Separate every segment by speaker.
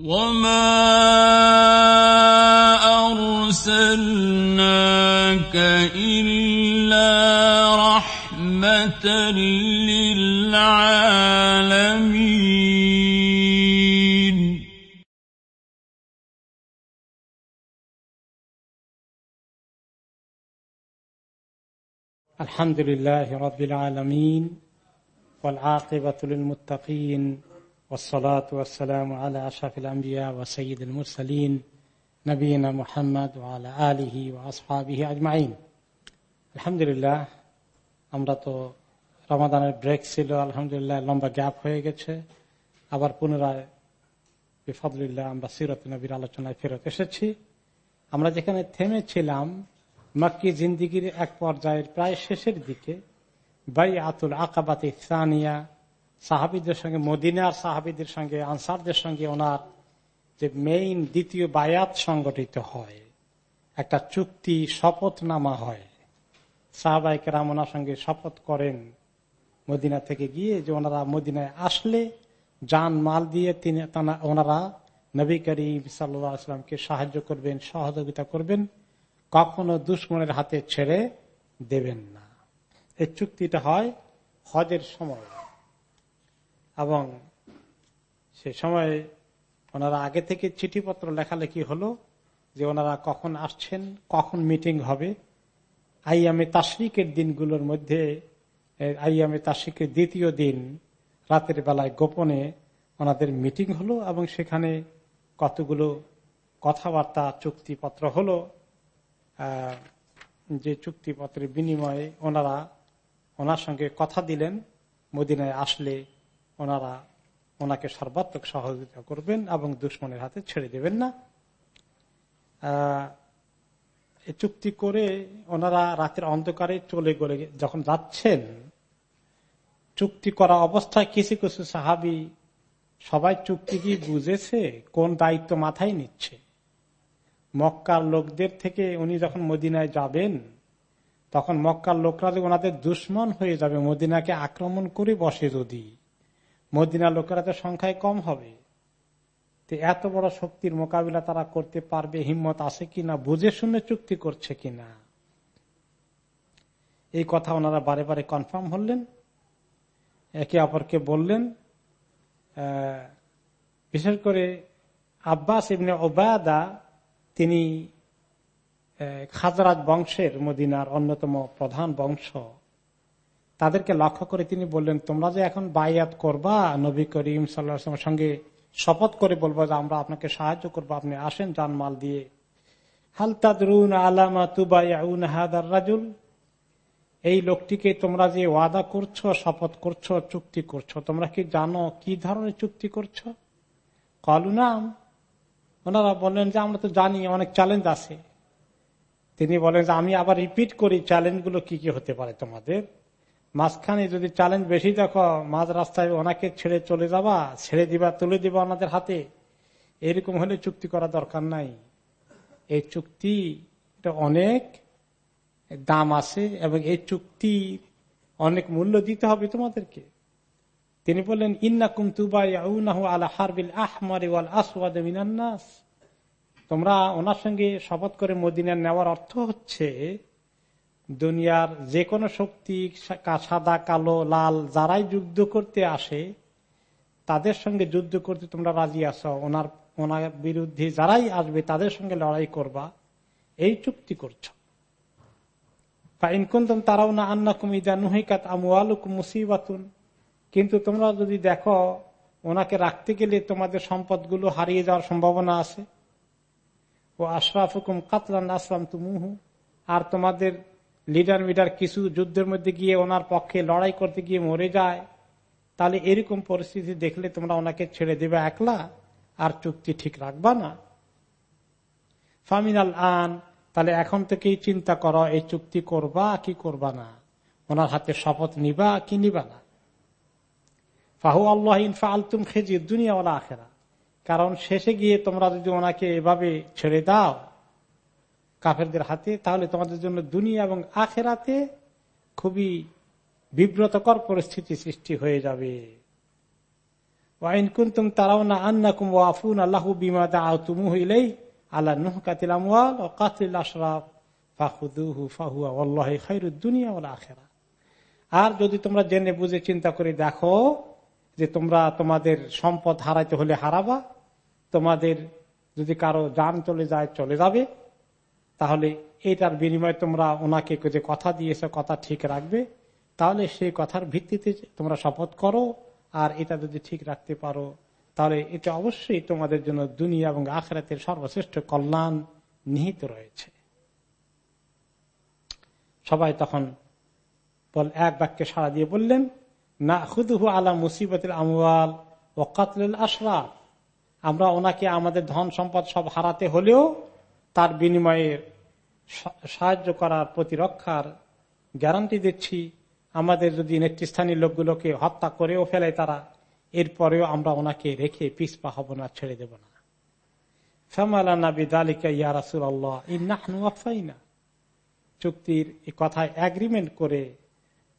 Speaker 1: وما أرسلناك إلا رحمة للعالمين
Speaker 2: الحمد لله رب العالمين والعاقبة للمتقين والصلاة والسلام على أشرف الأنبياء وسيد المرسلين نبينا محمد وعلى آله وأصحابه أجمعين الحمد لله আমরা তো রমাদানের ব্রেক ছিল আলহামদুলিল্লাহ লম্বা গ্যাপ হয়ে গেছে আবার পুনরায় বিফদুল্লাহ আমরা সিরত নবীর আলোচনায় ফেরত এসেছি আমরা যেখানে থেমেছিলাম মক্কি জিন্দিগির এক পর্যায়ের প্রায় শেষের দিকে বাই আতুল আকাবাতি সানিয়া সাহাবিদের সঙ্গে, মদিনার সাহাবিদের সঙ্গে, আনসারদের সঙ্গে ওনার যে মেইন দ্বিতীয় বায়াত সংগঠিত হয়, একটা চুক্তি শপথনামা হয়। সাহাবাইকে ওনার সঙ্গে শপথ করেন মদিনা থেকে গিয়ে যে ওনারা মদিনায় আসলে যান মাল দিয়ে তিনি ওনারা নবী করিম সাল্লামকে সাহায্য করবেন, সহযোগিতা করবেন, কখনো দুশ্মনের হাতে ছেড়ে দেবেন না। এই চুক্তিটা হয় হজের সময়। এবং সে সময় ওনারা আগে থেকে চিঠিপত্র লেখালেখি হলো যে ওনারা কখন আসছেন, কখন মিটিং হবে। আইয়ামে তাসরিকের দিনগুলোর মধ্যে আইয়ামে তাসরিকের দ্বিতীয় দিন রাতের বেলায় গোপনে ওনাদের মিটিং হলো এবং সেখানে কতগুলো কথাবার্তা, চুক্তিপত্র হলো। যে চুক্তিপত্রের বিনিময়ে ওনারা ওনার সঙ্গে কথা দিলেন, মদিনায় আসলে ওনারা ওনাকে সর্বাত্মক সহযোগিতা করবেন এবং দুশ্মনের হাতে ছেড়ে দেবেন না। চুক্তি করে ওনারা রাতের অন্ধকারে চলে গলে যখন যাচ্ছেন, চুক্তি করা অবস্থায় কিছু কিছু সাহাবি সবাই চুক্তি কি বুঝেছে, কোন দায়িত্ব মাথায় নিচ্ছে? মক্কার লোকদের থেকে উনি যখন মদিনায় যাবেন, তখন মক্কার লোকরা যে ওনাদের দুশ্মন হয়ে যাবে, মদিনাকে আক্রমণ করে বসে যদি। মদিনা লোকেরা তো সংখ্যায় কম হবে। এত বড় শক্তির মোকাবিলা তারা করতে পারবে, হিম্মত আছে কিনা, বুঝে শুনে চুক্তি করছে কিনা। এই কথা ওনারা বারে বারে কনফার্ম হলেন, একে অপরকে বললেন বিশেষ করে আব্বাস ইবনে ওবায়দা তিনি খাজরাজ বংশের মদিনার অন্যতম প্রধান বংশ। তাদেরকে লক্ষ্য করে তিনি বললেন, তোমরা যে এখন বাইয়াত করবা, নবী করিম সাল্লামের সঙ্গে শপথ করে বলব যে আমরা আপনাকে সাহায্য করব, আপনি আসেন জানমাল দিয়ে। রাজুল? এই লোকটিকে তোমরা যে ওয়াদা করছ, শপথ করছ, চুক্তি করছ, তোমরা কি জানো কি ধরনের চুক্তি করছ? কলু নাম। ওনারা বললেন, যে আমরা তো জানি, অনেক চ্যালেঞ্জ আছে। তিনি বলেন, যে আমি আবার রিপিট করি চ্যালেঞ্জগুলো কি কি হতে পারে তোমাদের? মাঝখানে যদি চ্যালেঞ্জ বেশি দেখো, মাঝ রাস্তায় ওনাকে ছেড়ে চলে যাবা, ছেড়ে দিবা, তুলে দিবা ওনাদের হাতে, এরকম হলে চুক্তি করা দরকার নাই। এই চুক্তি অনেক দাম আছে এবং এই চুক্তি অনেক মূল্য দিতে হবে তোমাদেরকে। তিনি বললেন, ইন্নাকুম তুবাই আলা হারবিল আহমারি আসওয়াদ তোমরা ওনার সঙ্গে শপথ করে মদিনা নেওয়ার অর্থ হচ্ছে দুনিয়ার যে কোনো শক্তি সাদা, কালো, লাল, যারাই যুদ্ধ করতে আসে, তাদের সঙ্গে যুদ্ধ করতে তোমরা রাজি আছো, ওনার ওনার বিরুদ্ধে যারাই আসবে তাদের সঙ্গে লড়াই করবা, এই চুক্তি করছ। ইনকুন্তম তারাও না আন্না কুমিদা নুহিকাত আমুয়ালুক মুসিবাতুন। কিন্তু তোমরা যদি দেখো, ওনাকে রাখতে গেলে তোমাদের সম্পদগুলো হারিয়ে যাওয়ার সম্ভাবনা আছে। ও আশরাফ হুকুম কাতলান আসলাম তুমুহু আর তোমাদের লিডার মিডার কিছু যুদ্ধের মধ্যে গিয়ে ওনার পক্ষে লড়াই করতে গিয়ে মরে যায়, তাহলে এরকম পরিস্থিতি দেখলে তোমরা ওনাকে ছেড়ে দেবে একলা, আর চুক্তি ঠিক রাখবা না। ফামিনাল আন, তাহলে এখন থেকেই চিন্তা করো, এই চুক্তি করবা কি করবা না? ওনার হাতে শপথ নিবা কি নিবা না? ফাহু আল্লাহ ইনফা আলতুম খেজির, দুনিয়া ওলা আখেরা কারণ শেষে গিয়ে তোমরা যদি ওনাকে এভাবে ছেড়ে দাও কাফেরদের হাতে, তাহলে তোমাদের জন্য দুনিয়া এবং আখেরাতে খুবই বিব্রতকর পরিস্থিতি সৃষ্টি হয়ে যাবে। তারাও না বিমা দা হইলেই আল্লাহ নুহ কাতিল আমওয়াল ও কাতিল আশরাফ ফাহুদুহু ফাহুয়া আল্লাহ খাইরুদ দুনিয়া ওয়াল আখেরা। আর যদি তোমরা জেনে বুঝে চিন্তা করে দেখো যে তোমরা তোমাদের সম্পদ হারাইতে হলে হারাবা, তোমাদের যদি কারও যান চলে যায়, চলে যাবে। তাহলে এটার বিনিময়ে তোমরা ওনাকে যে কথা দিয়েছ, কথা ঠিক রাখবে, তাহলে সেই কথার ভিত্তিতে তোমরা শপথ করো, আর এটা যদি ঠিক রাখতে পারো, তাহলে এটা অবশ্যই তোমাদের জন্য দুনিয়া এবং আখরাতের সর্বশ্রেষ্ঠ কল্যাণ নিহিত রয়েছে। সবাই তখন বল, এক বাক্যে সাড়া দিয়ে বললেন, না হুদহু আলা মুসিবতের আমওয়াল ও কাতল আশরাফ। আমরা ওনাকে আমাদের ধন সম্পদ সব হারাতে হলেও তার বিনিময়ে সাহায্য করার প্রতিরক্ষার গ্যারান্টি দিচ্ছি। আমাদের যদি নেতৃস্থানীয় লোকগুলোকে হত্যা করেও ফেলে তারা, এরপরেও আমরা ওনাকে রেখে পিসপা হব না, ছেড়ে দেব না। চুক্তির কথায় এগ্রিমেন্ট করে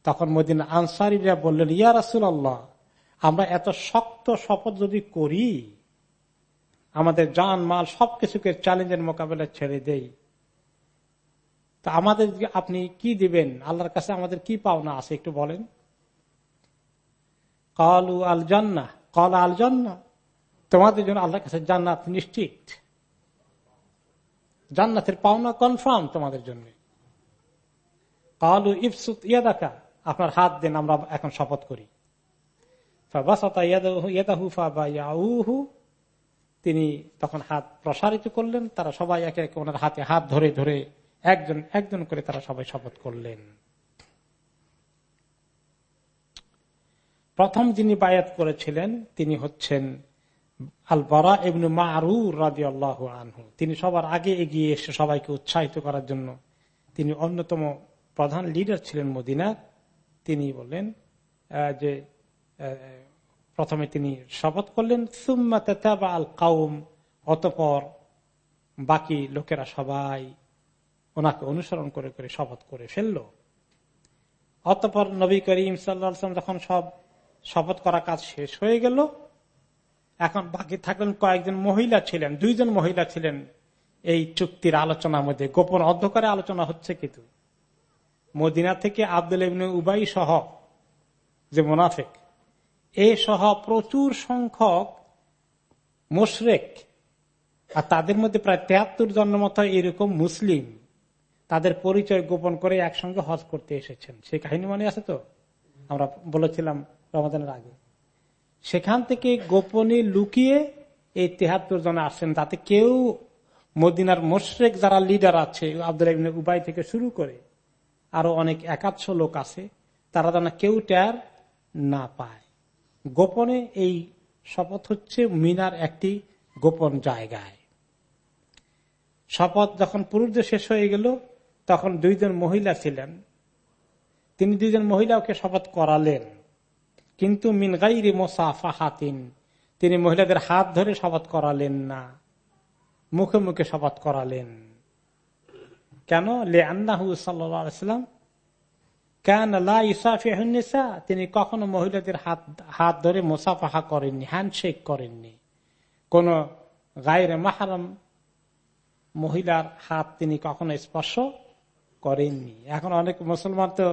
Speaker 2: তখন মদিন আনসারিরা বললেন, ইয়া রাসুল আল্লাহ আমরা এত শক্ত শপথ যদি করি আমাদের জান মাল সবকিছুকে চ্যালেঞ্জের মোকাবেলা ছেড়ে দেই। তা আমাদের আপনি কি দিবেন? আল্লাহর কাছে আমাদের কি পাওনা আছে একটু বলেন। কলু আল জান্না কল আল জান্না তোমাদের জন্য আল্লাহর কাছে জান্নাত নিশ্চিত। জান্নাতের পাওনা কনফার্ম তোমাদের জন্য। কালু ইফসুত ইয়াদাকা। আপনার হাত দেন আমরা এখন শপথ করি। তিনি তখন হাত প্রসারিত করলেন, তারা সবাই একে একে ওনার হাতে হাত ধরে ধরে একজন একজন করে তারা সবাই শপথ করলেন। প্রথম যিনি বায়াত করেছিলেন, তিনি হচ্ছেন আল বরা এবং মারু রাজি আল্লাহ আনহু। তিনি সবার আগে এগিয়ে এসে সবাইকে উৎসাহিত করার জন্য তিনি অন্যতম প্রধান লিডার ছিলেন মদিনা তিনি বললেন যে প্রথমে তিনি শপথ করলেন, সুম্মা তেতাবা আল কাউম অতপর বাকি লোকেরা সবাই ওনাকে অনুসরণ করে করে শপথ করে ফেলল। অতপর নবী করিম সাল্লাম যখন সব শপথ করা কাজ শেষ হয়ে গেল, এখন বাকি থাকলেন কয়েকজন মহিলা ছিলেন, দুইজন মহিলা ছিলেন। এই চুক্তির আলোচনার মধ্যে গোপন অন্ধকারে আলোচনা হচ্ছে কিন্তু। মদিনা থেকে আব্দুল উবাই সহ যে মোনাফেক এ সহ প্রচুর সংখ্যক মুশরেক, আর তাদের মধ্যে প্রায় তেহাত্তর জনের মতো এরকম মুসলিম তাদের পরিচয় গোপন করে একসঙ্গে হজ করতে এসেছেন। সেই কাহিনী মনে আছে তো? আমরা বলেছিলাম রমাদানের আগে। সেখান থেকে গোপনে লুকিয়ে এই তেহাত্তর জন আসছেন তাতে কেউ মদিনার মোশরেক যারা লিডার আছে আব্দুল উবাই থেকে শুরু করে আরও অনেক একাৎশ লোক আছে, তারা যেন কেউ ট্যার না পায়। গোপনে এই শপথ হচ্ছে মিনার একটি গোপন জায়গায়। শপথ যখন পুরুষদের শেষ হয়ে গেল, তখন দুইজন মহিলা ছিলেন। তিনি দুইজন মহিলাকে শপথ করালেন। কিন্তু মিনগাইরি মোসাফা হাতিন তিনি মহিলাদের হাত ধরে শপথ করালেন না, মুখে মুখে শপথ করালেন। কেন? লে আন্নাহু সাল্লাম কেন ইসাফিহা তিনি কখনো মহিলাদের হাত হাত ধরে মোসাফাহা করেননি হ্যান্ডশেক করেননি। কোন গায়ের মাহারাম মহিলার হাত তিনি কখনো স্পর্শ করেননি। এখন অনেক মুসলমান তো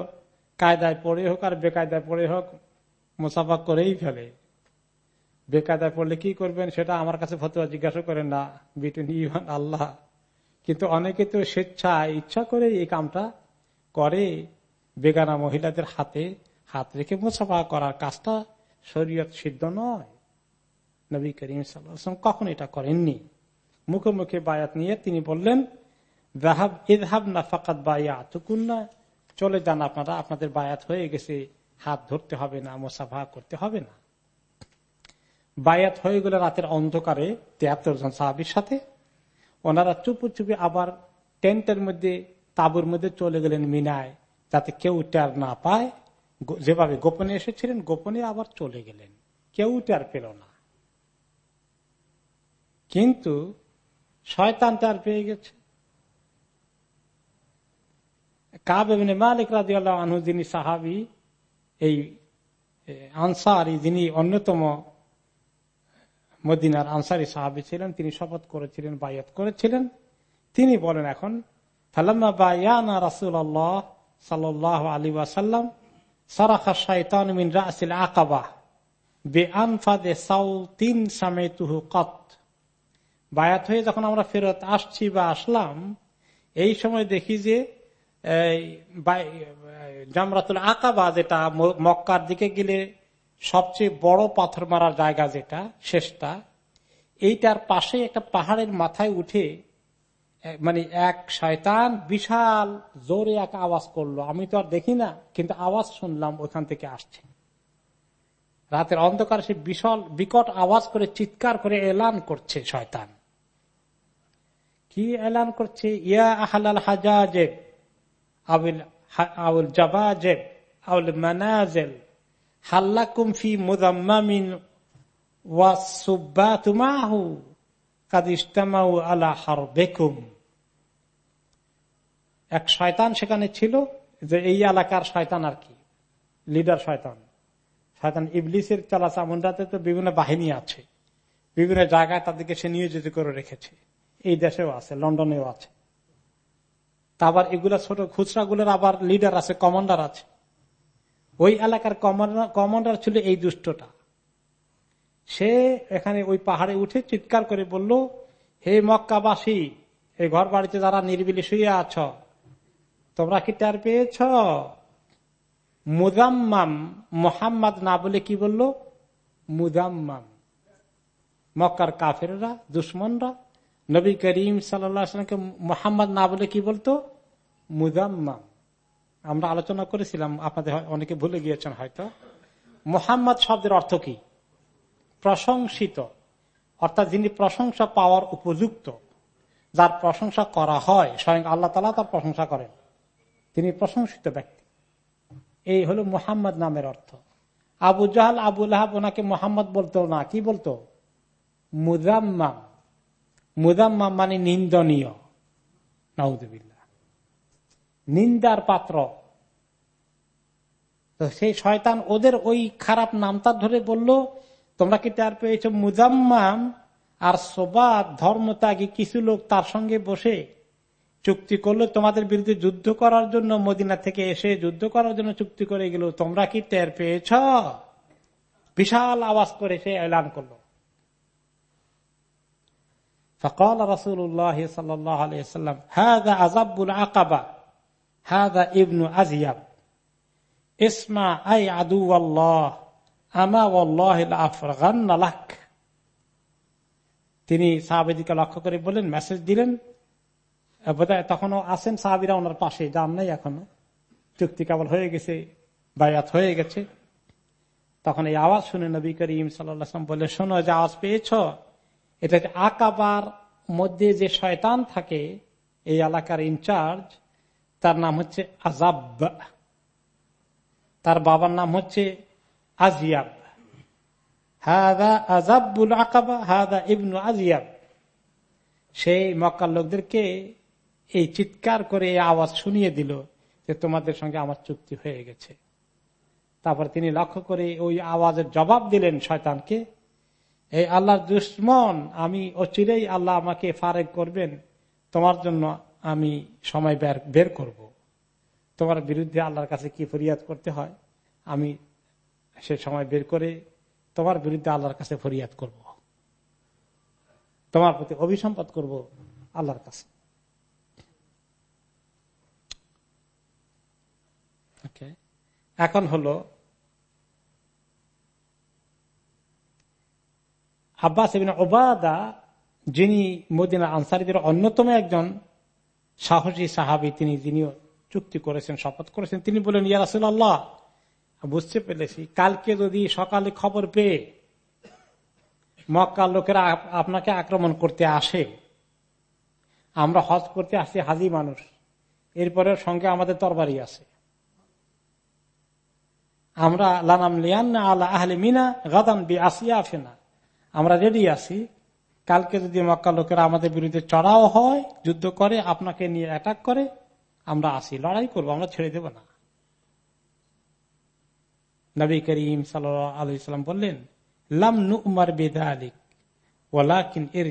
Speaker 2: কায়দায় পড়ে হোক আর বেকায়দায় পড়ে হোক মুসাফা করেই ফেলে। বেকায়দায় পড়লে কি করবেন সেটা আমার কাছে ফতোয়া জিজ্ঞাসা করেন না বিটুইন ইভান আল্লাহ কিন্তু অনেকে তো স্বেচ্ছায়, ইচ্ছা করে এই কামটা করে। বেগানা মহিলাদের হাতে হাত রেখে মুসাফা করার কাজটা শরীয়ত সিদ্ধ নয়। নবী করিম সাল্লাম কখন এটা করেননি। মুখে মুখে বায়াত নিয়ে তিনি বললেন না ফাকাত বায়া তুকুন্না চলে যান আপনারা, আপনাদের বায়াত হয়ে গেছে, হাত ধরতে হবে না, মোসাফা করতে হবে না। বায়াত হয়ে গেলে রাতের অন্ধকারে তিয়াত্তর জন সাহাবির সাথে। ওনারা চুপু চুপি আবার টেন্টের মধ্যে, তাবুর মধ্যে চলে গেলেন মিনায়। যাতে কেউ টের না পায়। যেভাবে গোপনে এসেছিলেন, গোপনে আবার চলে গেলেন। কেউ টের পেল না। কিন্তু শয়তান টের পেয়ে গেছে। মালিক আনহু, যিনি সাহাবি, এই আনসারি, যিনি অন্যতম মদিনার আনসারি সাহাবি ছিলেন, তিনি শপথ করেছিলেন, বায়াত করেছিলেন। তিনি বলেন এখন, ফালাম্মা বায়ানা রাসুল আল্লাহ বায়াত হয়ে যখন আমরা ফেরত আসছি বা আসলাম, এই সময় দেখি যে জামরাতুল আকাবা যেটা মক্কার দিকে গেলে সবচেয়ে বড় পাথর মারার জায়গা যেটা, শেষটা, এইটার পাশে একটা পাহাড়ের মাথায় উঠে মানে এক শয়তান বিশাল জোরে এক আওয়াজ করল। আমি তো আর দেখি না, কিন্তু আওয়াজ শুনলাম ওখান থেকে আসছে। রাতের অন্ধকার সে বিশাল বিকট আওয়াজ করে চিৎকার করে এলান করছে শয়তান। কি এলান করছে? ইয়া আহলাল হাজাজেব, আউল আউল জাবাজেব, আউল মানাজেল, হাল্লাকুম ফি মুদাম্মামিন ওয়াসুব্বাতুমাহু কাদ ইস্তামাউ আলা হারবেকুম। এক শয়তান সেখানে ছিল যে এই এলাকার শয়তান আর কি, লিডার শয়তান। শয়তান ইবলিসের চালা চামুন্ডাতে তো বিভিন্ন বাহিনী আছে, বিভিন্ন জায়গায় তাদেরকে সে নিয়োজিত করে রেখেছে। এই দেশেও আছে, লন্ডনেও আছে। আবার এগুলা ছোট খুচরা গুলোর আবার লিডার আছে, কমান্ডার আছে। ওই এলাকার কমান্ডার ছিল এই দুষ্টটা। সে এখানে ওই পাহাড়ে উঠে চিৎকার করে বলল, হে মক্কাবাসী, এই ঘর বাড়িতে যারা নির্বিলি শুয়ে আছ তোমরা কি টের পেয়েছ? মুদাম্মাম, মোহাম্মদ না বলে কি বলল? মুদাম্মাম। মক্কার কাফেররা, দুশ্মনরা, নবী করিম সাল্লামকে মোহাম্মদ না বলে কি বলতো? মুদাম্মাম। আমরা আলোচনা করেছিলাম, আপনাদের অনেকে ভুলে গিয়েছেন হয়তো। মোহাম্মদ শব্দের অর্থ কি? প্রশংসিত। অর্থাৎ যিনি প্রশংসা পাওয়ার উপযুক্ত, যার প্রশংসা করা হয়, স্বয়ং আল্লাহ তালা তার প্রশংসা করেন। তিনি প্রশংসিত ব্যক্তি। এই হলো মুহাম্মদ নামের অর্থ। আবু জাহাল আবুল আহাব ওনাকে মোহাম্মদ বলতো না, কি বলতো? মুজাম্মাম মুজাম্মাম মানে নিন্দনীয়। নাউদুবিল্লা নিন্দার পাত্র। তো সেই শয়তান ওদের ওই খারাপ নামটা ধরে বলল, তোমরা কি তার পেয়েছ? মুজাম্মাম আর সোবাদ ধর্মত্যাগী কিছু লোক তার সঙ্গে বসে চুক্তি করল, তোমাদের বিরুদ্ধে যুদ্ধ করার জন্য, মদিনা থেকে এসে যুদ্ধ করার জন্য চুক্তি করে গেল। তোমরা কি টের পেয়েছ? বিশাল আওয়াজ করে সে এলান করল। ফকাল রাসুল্লাহ সাল্লাম হাদা আজাবুল আকাবা হাদা ইবনু আজিয়াব ইসমা আই আদু আল্লাহ আমা তিনি সাহাবেদিকে লক্ষ্য করে বললেন, মেসেজ দিলেন? তখনও আছেন সাহাবিরা ওনার পাশে, যান নাই এখনও। চুক্তি কেবল হয়ে গেছে, বায়াত হয়ে গেছে। তখন এই আওয়াজ শুনে নবী করিম সাল্লাম বলে শোনো, যে আওয়াজ পেয়েছ, এটা আকাবার মধ্যে যে শয়তান থাকে, এই এলাকার ইনচার্জ, তার নাম হচ্ছে আজাব তার বাবার নাম হচ্ছে আজিয়াব হাদা আজাবুল আকাবা হাদা ইবনু আজিয়াব সেই মক্কার লোকদেরকে এই চিৎকার করে এই আওয়াজ শুনিয়ে দিল যে তোমাদের সঙ্গে আমার চুক্তি হয়ে গেছে তারপর তিনি লক্ষ্য করে ওই আওয়াজের জবাব দিলেন শয়তানকে এই আল্লাহর দুশ্মন, আমি অচিরেই আল্লাহ আমাকে ফারেক করবেন তোমার জন্য আমি সময় বের করব। তোমার বিরুদ্ধে আল্লাহর কাছে কি ফরিয়াদ করতে হয় আমি সে সময় বের করে তোমার বিরুদ্ধে আল্লাহর কাছে ফরিয়াদ করব। তোমার প্রতি অভিসম্পাদ করব আল্লাহর কাছে এখন হলো, আব্বাস ওবাদা যিনি মদিনা আনসারিদের অন্যতম একজন সাহসী সাহাবি, তিনি যিনিও চুক্তি করেছেন, শপথ করেছেন। তিনি বলেন আল্লাহ বুঝতে পেরেছি। কালকে যদি সকালে খবর পেয়ে মক্কার লোকেরা আপনাকে আক্রমণ করতে আসে, আমরা হজ করতে আসি হাজি মানুষ। এরপরে সঙ্গে আমাদের তরবারি আছে। আমরা লানাম লিয়ান্না আল্লাহ আহলে মিনা গাদান বি আসিয়া ফেনা। আমরা রেডি আছি। কালকে যদি মক্কা লোকেরা আমাদের বিরুদ্ধে চড়াও হয়, যুদ্ধ করে, আপনাকে নিয়ে অ্যাটাক করে, আমরা আসি লড়াই করব, আমরা ছেড়ে দেব না। নবী করিম সাল্লাম বললেন, লাম নু উমার বেদা আলিক ওলাকিন এর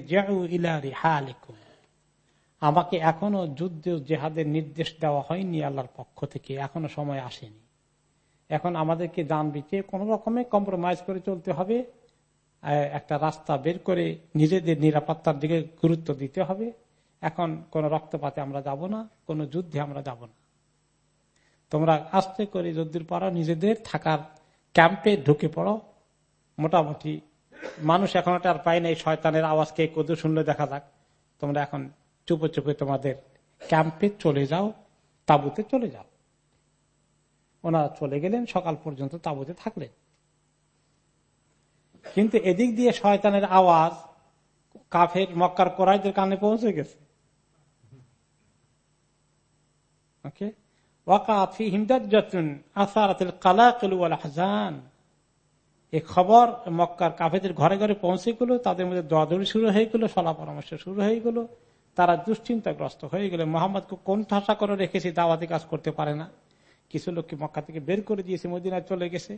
Speaker 2: আমাকে এখনও যুদ্ধ জেহাদের নির্দেশ দেওয়া হয়নি আল্লাহর পক্ষ থেকে, এখনও সময় আসেনি। এখন আমাদেরকে দান বিচে কোন রকমে কম্প্রোমাইজ করে চলতে হবে একটা রাস্তা বের করে নিজেদের নিরাপত্তার দিকে গুরুত্ব দিতে হবে। এখন কোন রক্তপাতে আমরা যাব না, কোন যুদ্ধে আমরা যাব না। তোমরা আস্তে করে যুদ্ধের পর, নিজেদের থাকার ক্যাম্পে ঢুকে পড়ো। মোটামুটি মানুষ এখন আর পায় না এই শয়তানের আওয়াজকে কদু শুনলে দেখা যাক। তোমরা এখন চুপে চুপে তোমাদের ক্যাম্পে চলে যাও, তাবুতে চলে যাও। ওনারা চলে গেলেন, সকাল পর্যন্ত তাবুতে থাকলেন। কিন্তু এদিক দিয়ে শয়তানের আওয়াজ কাফের মক্কার কোরআদের কানে পৌঁছে গেছে। ওকে এই খবর মক্কার কাফেদের ঘরে ঘরে পৌঁছে গেল, তাদের মধ্যে দোয়াদড়ি শুরু হয়ে গেল সলা পরামর্শ শুরু হয়ে গেল। তারা দুশ্চিন্তাগ্রস্ত হয়ে গেলে। মোহাম্মদকে কোন ঠাসা করে রেখেছি, দাওয়াতি কাজ করতে পারে না। কিছু লোককে মক্কা থেকে বের করে দিয়েছে, মদিনায় চলে গেছে।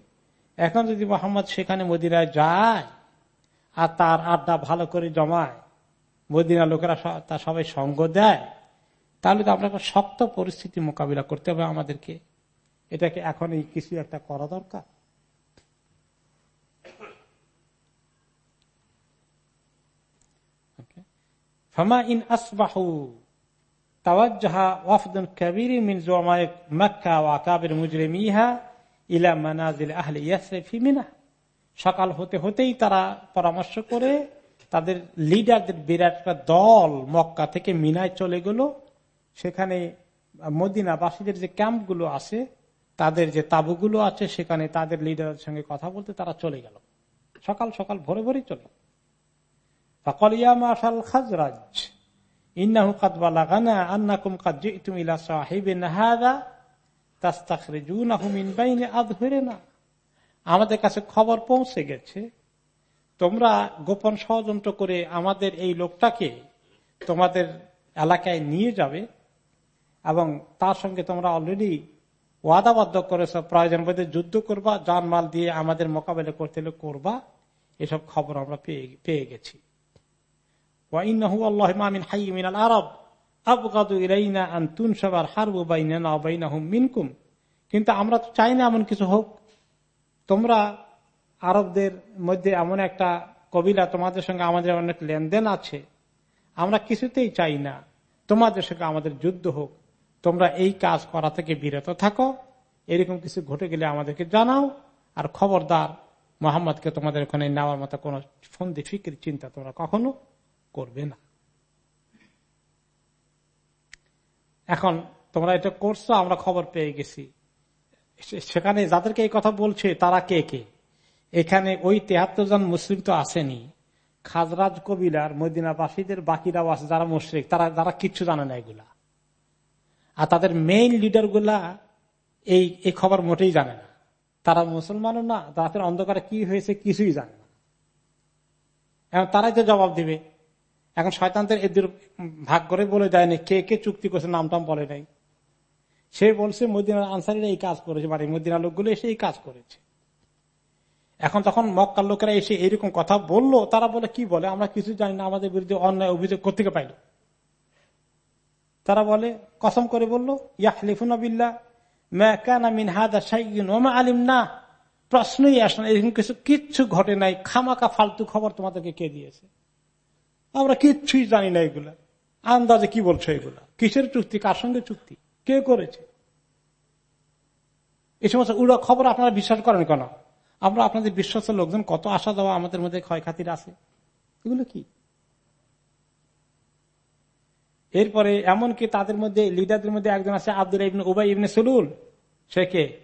Speaker 2: এখন যদি মোহাম্মদ সেখানে মদিনায় যায় আর তার আড্ডা ভালো করে জমায়, মদিনা লোকেরা তার সবাই সঙ্গ দেয়, তাহলে তো আপনার শক্ত পরিস্থিতি মোকাবিলা করতে হবে আমাদেরকে। এটাকে এখন এই কিছু একটা করা দরকার। ফামা ইন আসবাহু সকাল হতে হতেই তারা পরামর্শ করে তাদের লিডারদের বিরাট একটা দল মক্কা থেকে মিনায় চলে গেল। সেখানে মদিনাবাসীদের যে ক্যাম্পগুলো আছে, তাদের যে তাবুগুলো আছে, সেখানে তাদের লিডারের সঙ্গে কথা বলতে তারা চলে গেল। সকাল সকাল ভোরে ভোরে চলে ফকলিয়া মাশাল খাজরাজ আমাদের কাছে খবর পৌঁছে গেছে। তোমরা গোপন ষড়যন্ত্র করে আমাদের এই লোকটাকে তোমাদের এলাকায় নিয়ে যাবে এবং তার সঙ্গে তোমরা অলরেডি ওয়াদাবদ্ধ করেছ, প্রয়োজন বোধে যুদ্ধ করবা, জানমাল দিয়ে আমাদের মোকাবেলা করতে হলে করবা। এসব খবর আমরা পেয়ে গেছি। আরব মিনকুম কিন্তু আমরা তো চাই না এমন কিছু হোক। তোমরা আরবদের মধ্যে এমন একটা কবিলা তোমাদের সঙ্গে আমাদের অনেক লেনদেন আছে। আমরা কিছুতেই চাই না। তোমাদের সঙ্গে আমাদের যুদ্ধ হোক। তোমরা এই কাজ করা থেকে বিরত থাকো। এরকম কিছু ঘটে গেলে আমাদেরকে জানাও। আর খবরদার মোহাম্মদকে তোমাদের ওখানে নেওয়ার মতো কোন ফন্দি ফিকির চিন্তা তোমরা কখনো করবে না। এখন তোমরা এটা করছ, আমরা খবর পেয়ে গেছি। সেখানে যাদেরকে এই কথা বলছে, তারা কে কে? এখানে ওই তেহাত্তর জন মুসলিম তো আসেনি। খাজরাজ কবিলার মদিনাবাসীদের বাকিরাও আছে, যারা মুশ্রিক, তারা, যারা কিচ্ছু জানে না এগুলা। আর তাদের মেইন লিডারগুলা এই এই খবর মোটেই জানে না। তারা মুসলমানও না তাদের অন্ধকারে কি হয়েছে কিছুই জানে না। এখন তারাই তো জবাব দিবে। এখন শয়তানদের এদের ভাগ করে বলে দেয়নি কে কে চুক্তি করছে নামটাম বলে নাই। সে বলছে, মদিনার আনসারিরা এই কাজ করেছে মানে মদিনা লোকগুলো এসে এই কাজ করেছে। এখন তখন মক্কার লোকেরা এসে এরকম কথা বলল, তারা বলে, কি বলে? আমরা কিছু জানি না, আমাদের বিরুদ্ধে অন্যায় অভিযোগ কোথেকে পাইল? তারা বলে, কসম করে বলল ইয়াহলিফুনাবিল্লা আলিম না প্রশ্নই আসে এরকম কিছু কিচ্ছু ঘটে নাই। খামাকা ফালতু খবর তোমাদেরকে কে দিয়েছে? আমরা কিচ্ছুই জানি না এগুলা। আন্দাজে কি বলছো এগুলা? কিসের চুক্তি? কার সঙ্গে চুক্তি? কে করেছে? এই সমস্ত উড়া খবর আপনারা বিশ্বাস করেন কেন? আমরা আপনাদের বিশ্বাসের লোকজন, কত আশা দেওয়া আমাদের মধ্যে ক্ষয়খাতির আছে। এগুলো কি? এরপরে এমনকি তাদের মধ্যে, লিডারদের মধ্যে একজন আছে আব্দুল ইবনে উবাই ইবনে সলুল। সে কে?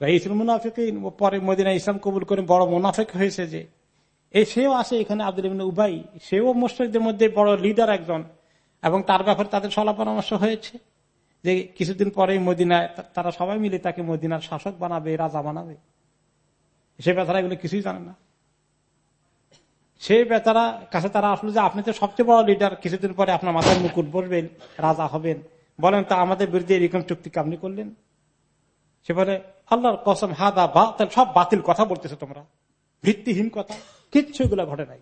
Speaker 2: রাইসুল মুনাফিক পরে মদিনা ইসলাম কবুল করে বড় মুনাফিক হয়েছে যে। এই সেও আসে এখানে আব্দুল ইবনে উবাই। সেও মুশ্রিকদের মধ্যে বড় লিডার একজন। এবং তার ব্যাপারে তাদের সলা পরামর্শ হয়েছে যে কিছুদিন পরে মদিনায় তারা সবাই মিলে তাকে মদিনার শাসক বানাবে, রাজা বানাবে। সে বেচারা এগুলো কিছুই জানে না। সে বেচারা কাছে তারা আসলো যে, আপনি তো সবচেয়ে বড় লিডার কিছুদিন পরে আপনার মাথায় মুকুট বসবেন রাজা হবেন। বলেন তা আমাদের বিরুদ্ধে এরকম চুক্তি আপনি করলেন? সে বলে, আল্লাহর কসম, হাদা বা সব বাতিল কথা বলতেছো তোমরা। ভিত্তিহীন কথা। কিচ্ছু এগুলো ঘটে নাই।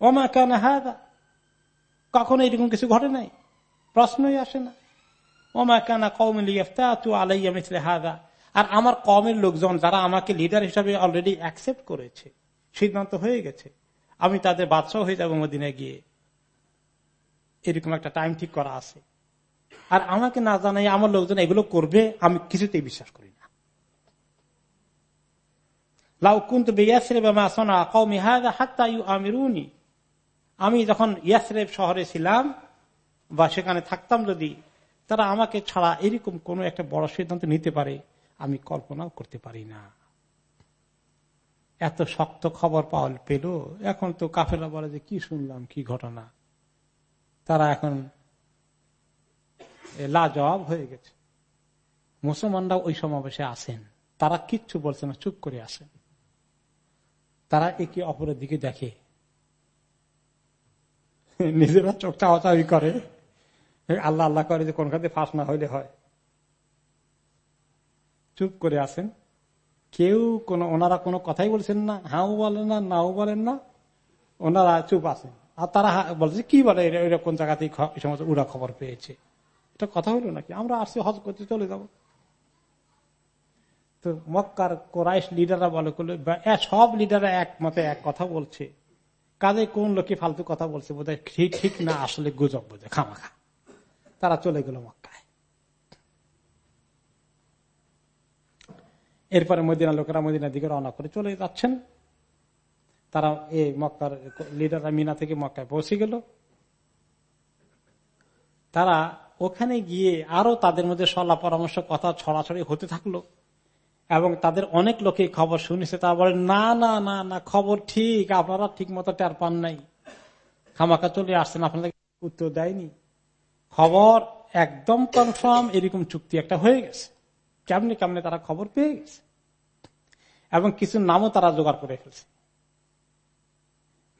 Speaker 2: ওমা কেন হাদা, কখনো এরকম কিছু ঘটে নাই? প্রশ্নই আসে না। ওমা কানা কৌমিল তু আলাইয়া হাদা, আর আমার কমের লোকজন যারা আমাকে লিডার হিসাবে অলরেডি অ্যাকসেপ্ট করেছে, সিদ্ধান্ত হয়ে গেছে, আমি তাদের বাদশাহ হয়ে যাব মদিনে গিয়ে। এরকম একটা টাইম ঠিক করা আছে। আর আমাকে না জানাই আমার লোকজন এগুলো করবে, আমি কিছুতেই বিশ্বাস করি আমি যখন ইয়াসরেব শহরে ছিলাম বা সেখানে থাকতাম যদি, তারা আমাকে ছাড়া এরকম কোন একটা বড় সিদ্ধান্ত নিতে পারে, আমি কল্পনাও করতে পারি না। এত শক্ত খবর পাওয়া পেল, এখন তো কাফেলা বলে যে, কি শুনলাম, কি ঘটনা? তারা এখন লাজবাব হয়ে গেছে। মুসলমানরা ওই সমাবেশে আসেন। তারা কিচ্ছু বলছে না, চুপ করে আসেন। তারা একে অপরের দিকে দেখে। নিজেরা চোখ চাওয়াচাওয়ি করে। আল্লাহ আল্লাহ করে যে কোন খাতে ফাঁস না হইলে হয়। চুপ করে আসেন কেউ কোন, ওনারা কোনো কথাই বলছেন না হাও বলেন না, নাও বলেন না, ওনারা চুপ আছেন। আর তারা বলছে, কি বলে কোন জায়গাতেই সমস্ত উড়া খবর পেয়েছে? এটা কথা হলো নাকি? আমরা আসছি, হজ করতে চলে যাব। তো মক্কার কোরাইশ লিডাররা বলে সব লিডাররা এক মতে এক কথা বলছে। কাজে কোন লোকে ফালতু কথা বলছে বোধ ঠিক ঠিক না, আসলে গুজব বোধ খামাখা। তারা চলে গেল মক্কায়। এরপরে মদিনা লোকেরা মদিনার দিকে রওনা করে চলে যাচ্ছেন। তারা এই মক্কার লিডাররা মিনা থেকে মক্কায় পৌঁছে গেল। তারা ওখানে গিয়ে আরও তাদের মধ্যে সলা পরামর্শ কথা ছড়াছড়ি হতে থাকল। এবং তাদের অনেক লোকে খবর শুনেছে। তারা বলে, না না না না, খবর ঠিক, আপনারা ঠিক মতো টের পান নাই। খামাকা চলে আসছেন, আপনাদের উত্তর দেয়নি। খবর একদম কনফার্ম এরকম চুক্তি একটা হয়ে গেছে। কেমনি কেমনি তারা খবর পেয়ে গেছে? এবং কিছু নামও তারা জোগাড় করে ফেলছে।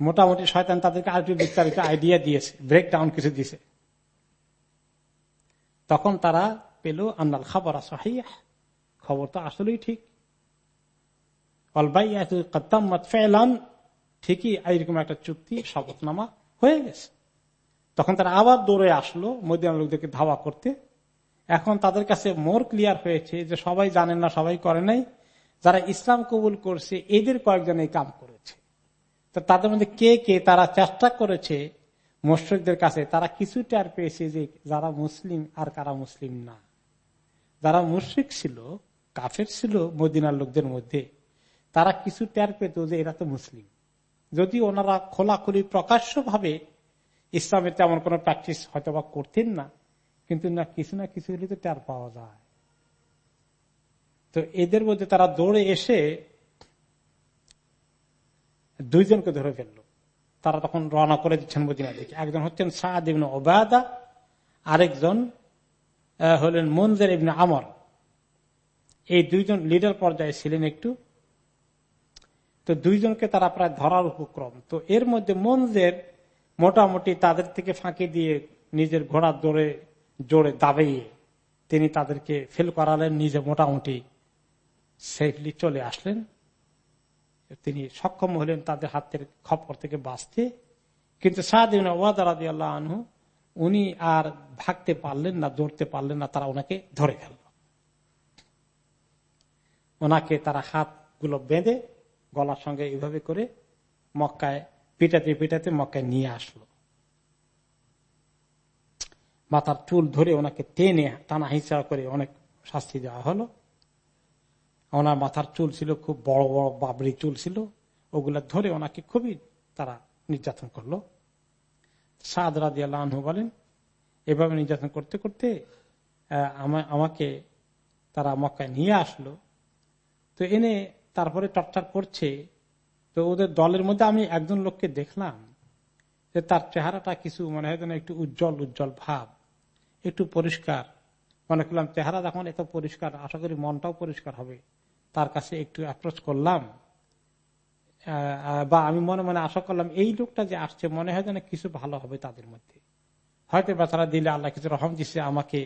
Speaker 2: মোটামুটি শয়তান তাদেরকে আর বিস্তারিত আইডিয়া দিয়েছে ব্রেকডাউন কিছু দিয়েছে। তখন তারা পেল আন্নাল খাবার সাহিয়া খবর তো আসলেই ঠিক। ঠিকই এইরকম একটা চুক্তি, শপথনামা হয়ে গেছে। তখন তারা আবার দৌড়ে আসলো মদিনা লোকদেরকে ধাওয়া করতে। এখন তাদের কাছে মোর ক্লিয়ার হয়েছে যে সবাই জানেন না, সবাই করে নাই। যারা ইসলাম কবুল করছে, এদের কয়েকজন এই কাম করেছে। তো তাদের মধ্যে কে কে তারা চেষ্টা করেছে মোশ্রকদের কাছে, তারা কিছু টের পেয়েছে যে যারা মুসলিম আর কারা মুসলিম না। যারা মুশ্রিক ছিল কাফের ছিল মদিনার লোকদের মধ্যে, তারা কিছু টের পেত যে এরা তো মুসলিম। যদি ওনারা খোলাখুলি প্রকাশ্য ভাবে ইসলামের তেমন কোন প্র্যাকটিস হয়তো বা করতেন না, কিন্তু না কিছু না কিছু হলে তো টের পাওয়া যায়। তো এদের মধ্যে তারা দৌড়ে এসে দুইজনকে ধরে ফেলল। তারা তখন রওনা করে দিচ্ছেন মদিনা দিকে। একজন হচ্ছেন সাদ ইবনে ওবায়দা, আরেকজন হলেন মনজের ইবনে আমর। এই দুইজন লিডার পর্যায়ে ছিলেন একটু। তো দুইজনকে তারা প্রায় ধরার উপক্রম। তো এর মধ্যে মনজের মোটামুটি তাদের থেকে ফাঁকি দিয়ে নিজের ঘোড়া দৌড়ে, জোরে দাবাইয়ে তিনি তাদেরকে ফেল করালেন, নিজে মোটামুটি সেফলি চলে আসলেন। তিনি সক্ষম হলেন তাদের হাতের খপর থেকে বাঁচতে। কিন্তু সাহাদিন ওয়াদারাদি আল্লাহ আনহু, উনি আর ভাগতে পারলেন না, দৌড়তে পারলেন না, তারা ওনাকে ধরে ফেলল। ওনাকে তারা হাতগুলো বেঁধে গলার সঙ্গে এইভাবে করে মক্কায় পিটাতে পিটাতে মক্কায় নিয়ে আসলো। মাথার চুল ধরে ওনাকে টেনে, টানা হিংসা করে অনেক শাস্তি দেওয়া হলো। ওনার মাথার চুল ছিল, খুব বড় বড় বাবরি চুল ছিল। ওগুলা ধরে ওনাকে খুবই তারা নির্যাতন করল। সাদ রাজি আল্লাহ বলেন, এভাবে নির্যাতন করতে করতে আমাকে তারা মক্কায় নিয়ে আসলো। তো এনে তারপরে টর্চার করছে। তো ওদের দলের মধ্যে আমি একজন লোককে দেখলাম যে তার চেহারাটা কিছু মনে হয় যেন একটু উজ্জ্বল উজ্জ্বল ভাব, একটু পরিষ্কার। মনে করলাম, চেহারা যখন এত পরিষ্কার, আশা করি মনটাও পরিষ্কার হবে। তার কাছে একটু অ্যাপ্রোচ করলাম। বা আমি মনে মনে আশা করলাম, এই লোকটা যে আসছে মনে হয় যেন কিছু ভালো হবে তাদের মধ্যে। হয়তো বেচারা দিলে আল্লাহ কিছু রহম দিচ্ছে আমাকে